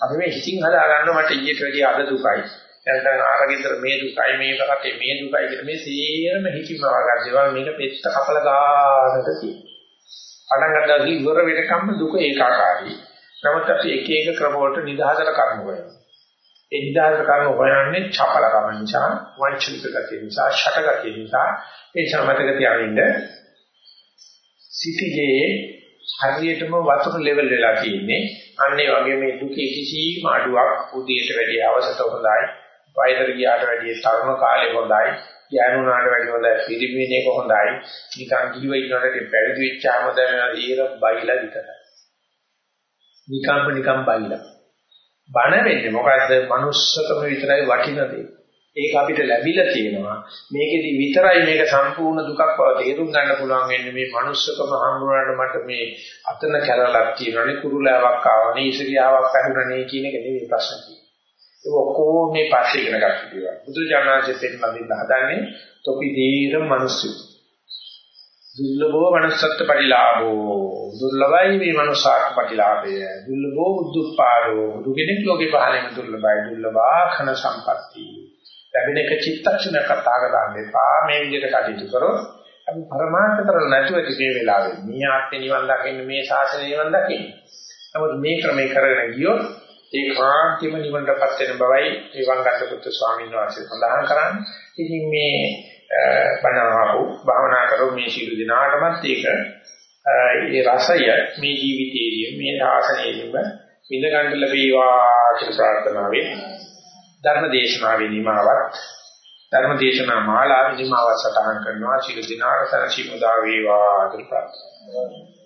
අපි මේ හිතින් හදා ගන්න මට ඊට වැඩිය අද දුකයි. නැත්නම් ආරගෙදර මේ දුකයි මේ රටේ මේ දුකයි කියලා මේ සියරම හිතිමවා ගන්න දේවල් මේක පෙත්ත කපල ගන්නට තියෙනවා. පටන් ගන්නවා ඉවර වෙනකම්ම දුක ඒකාකාරී. නමුත් අපි එක එක ක්‍රම වලට නිදහසට කර්ම හොයනවා. ඒ නිදහසට කර්ම හොයන්නේ චපලකම නිසා, වංචනික ගතිය නිසා, ෂටගතිය නිසා ඒ සමතක තියාගන්න සිටියේ හරියටම වතුර ලෙවල් වෙලා තියෙන්නේ. අන්න ඒ වගේ මේ දුකේ කිසිම අඩුවක් උදේට වැඩි අවසත හොඳයි. වයසට ගියාට වැඩි තරුණ කාලේ හොඳයි. යනුනාට වැඩි හොඳයි. පිළිමිනේ කොහොඳයි. නිකන් ජීව ඉන්නකොට පැවිදි වෙච්චාම දැනෙන ඊර බයිලා විතරයි. නිකම්ම නිකම් බයිලා. බණ වෙන්නේ මොකද්ද? manussකම විතරයි වටින දේ. ඒක අපිට ලැබිලා තියෙනවා. මේකෙදි විතරයි මේක සම්පූර්ණ දුකක් බව තේරුම් ගන්න පුළුවන් වෙන්නේ මේ manussකම හම්බුනාට මට මේ අතන කැරලක් තියෙනනේ කුරුලාවක් ආවනේ ඉසිරියාවක් පැහුණනේ කියන එක නෙවෙයි ප්‍රශ්නේ. ඒ ඔක්කොම මේ පස්සේ ඉගෙන ගන්න දේවල්. බුදුජානනාංශයෙන් පෙන්නන හදන්නේ තොපි දීර මිනිස්සු. දුර්ලභෝ මනසත්ත්ව පරිලාභෝ. දුර්ලභයි මේ මනුසාක් පරිලාභය. දුර්ලභෝ උද්දුප්පාදෝ දුකෙනෙක් ලෝකේ පහළම දුර්ලභයි. දුර්ලභාඛන සම්පatti. ලැබෙන එක චිත්තක්ෂණ කතා කරන්නේ පා මේ විදිහට කටයුතු කරොත් අපි පරමාර්ථ කරලා නැතුව ඉතින් මේ වෙලාවේ. මේ ආත්මේ නිවන් දකින්න මේ ශාසනය නිවන් දකින්න. නමුත් මේ ක්‍රමේ කරගෙන ගියොත් ඒ කාන්තිම නිවනටපත් වෙන බවයි විවංගත පුත්තු ස්වාමීන් වහන්සේ සඳහන් කරන්නේ. ඉතින් මේ බණවහු භාවනා කරෝ මේ සියලු දිනාටමත් ඒක ඒ රසය මේ ජීවිතයේදී මේ ආසනයේදීම විඳ ගන්න ලැබේවා කියලා ප්‍රාර්ථනාවෙන් ධර්ම දේශනාවේ නිමාවත් ධර්ම දේශනා මාලාවේ නිමාවත් සටහන් කරනවා සියලු දිනාට සනසි මුදා වේවා කියලා ප්‍රාර්ථනා කරනවා.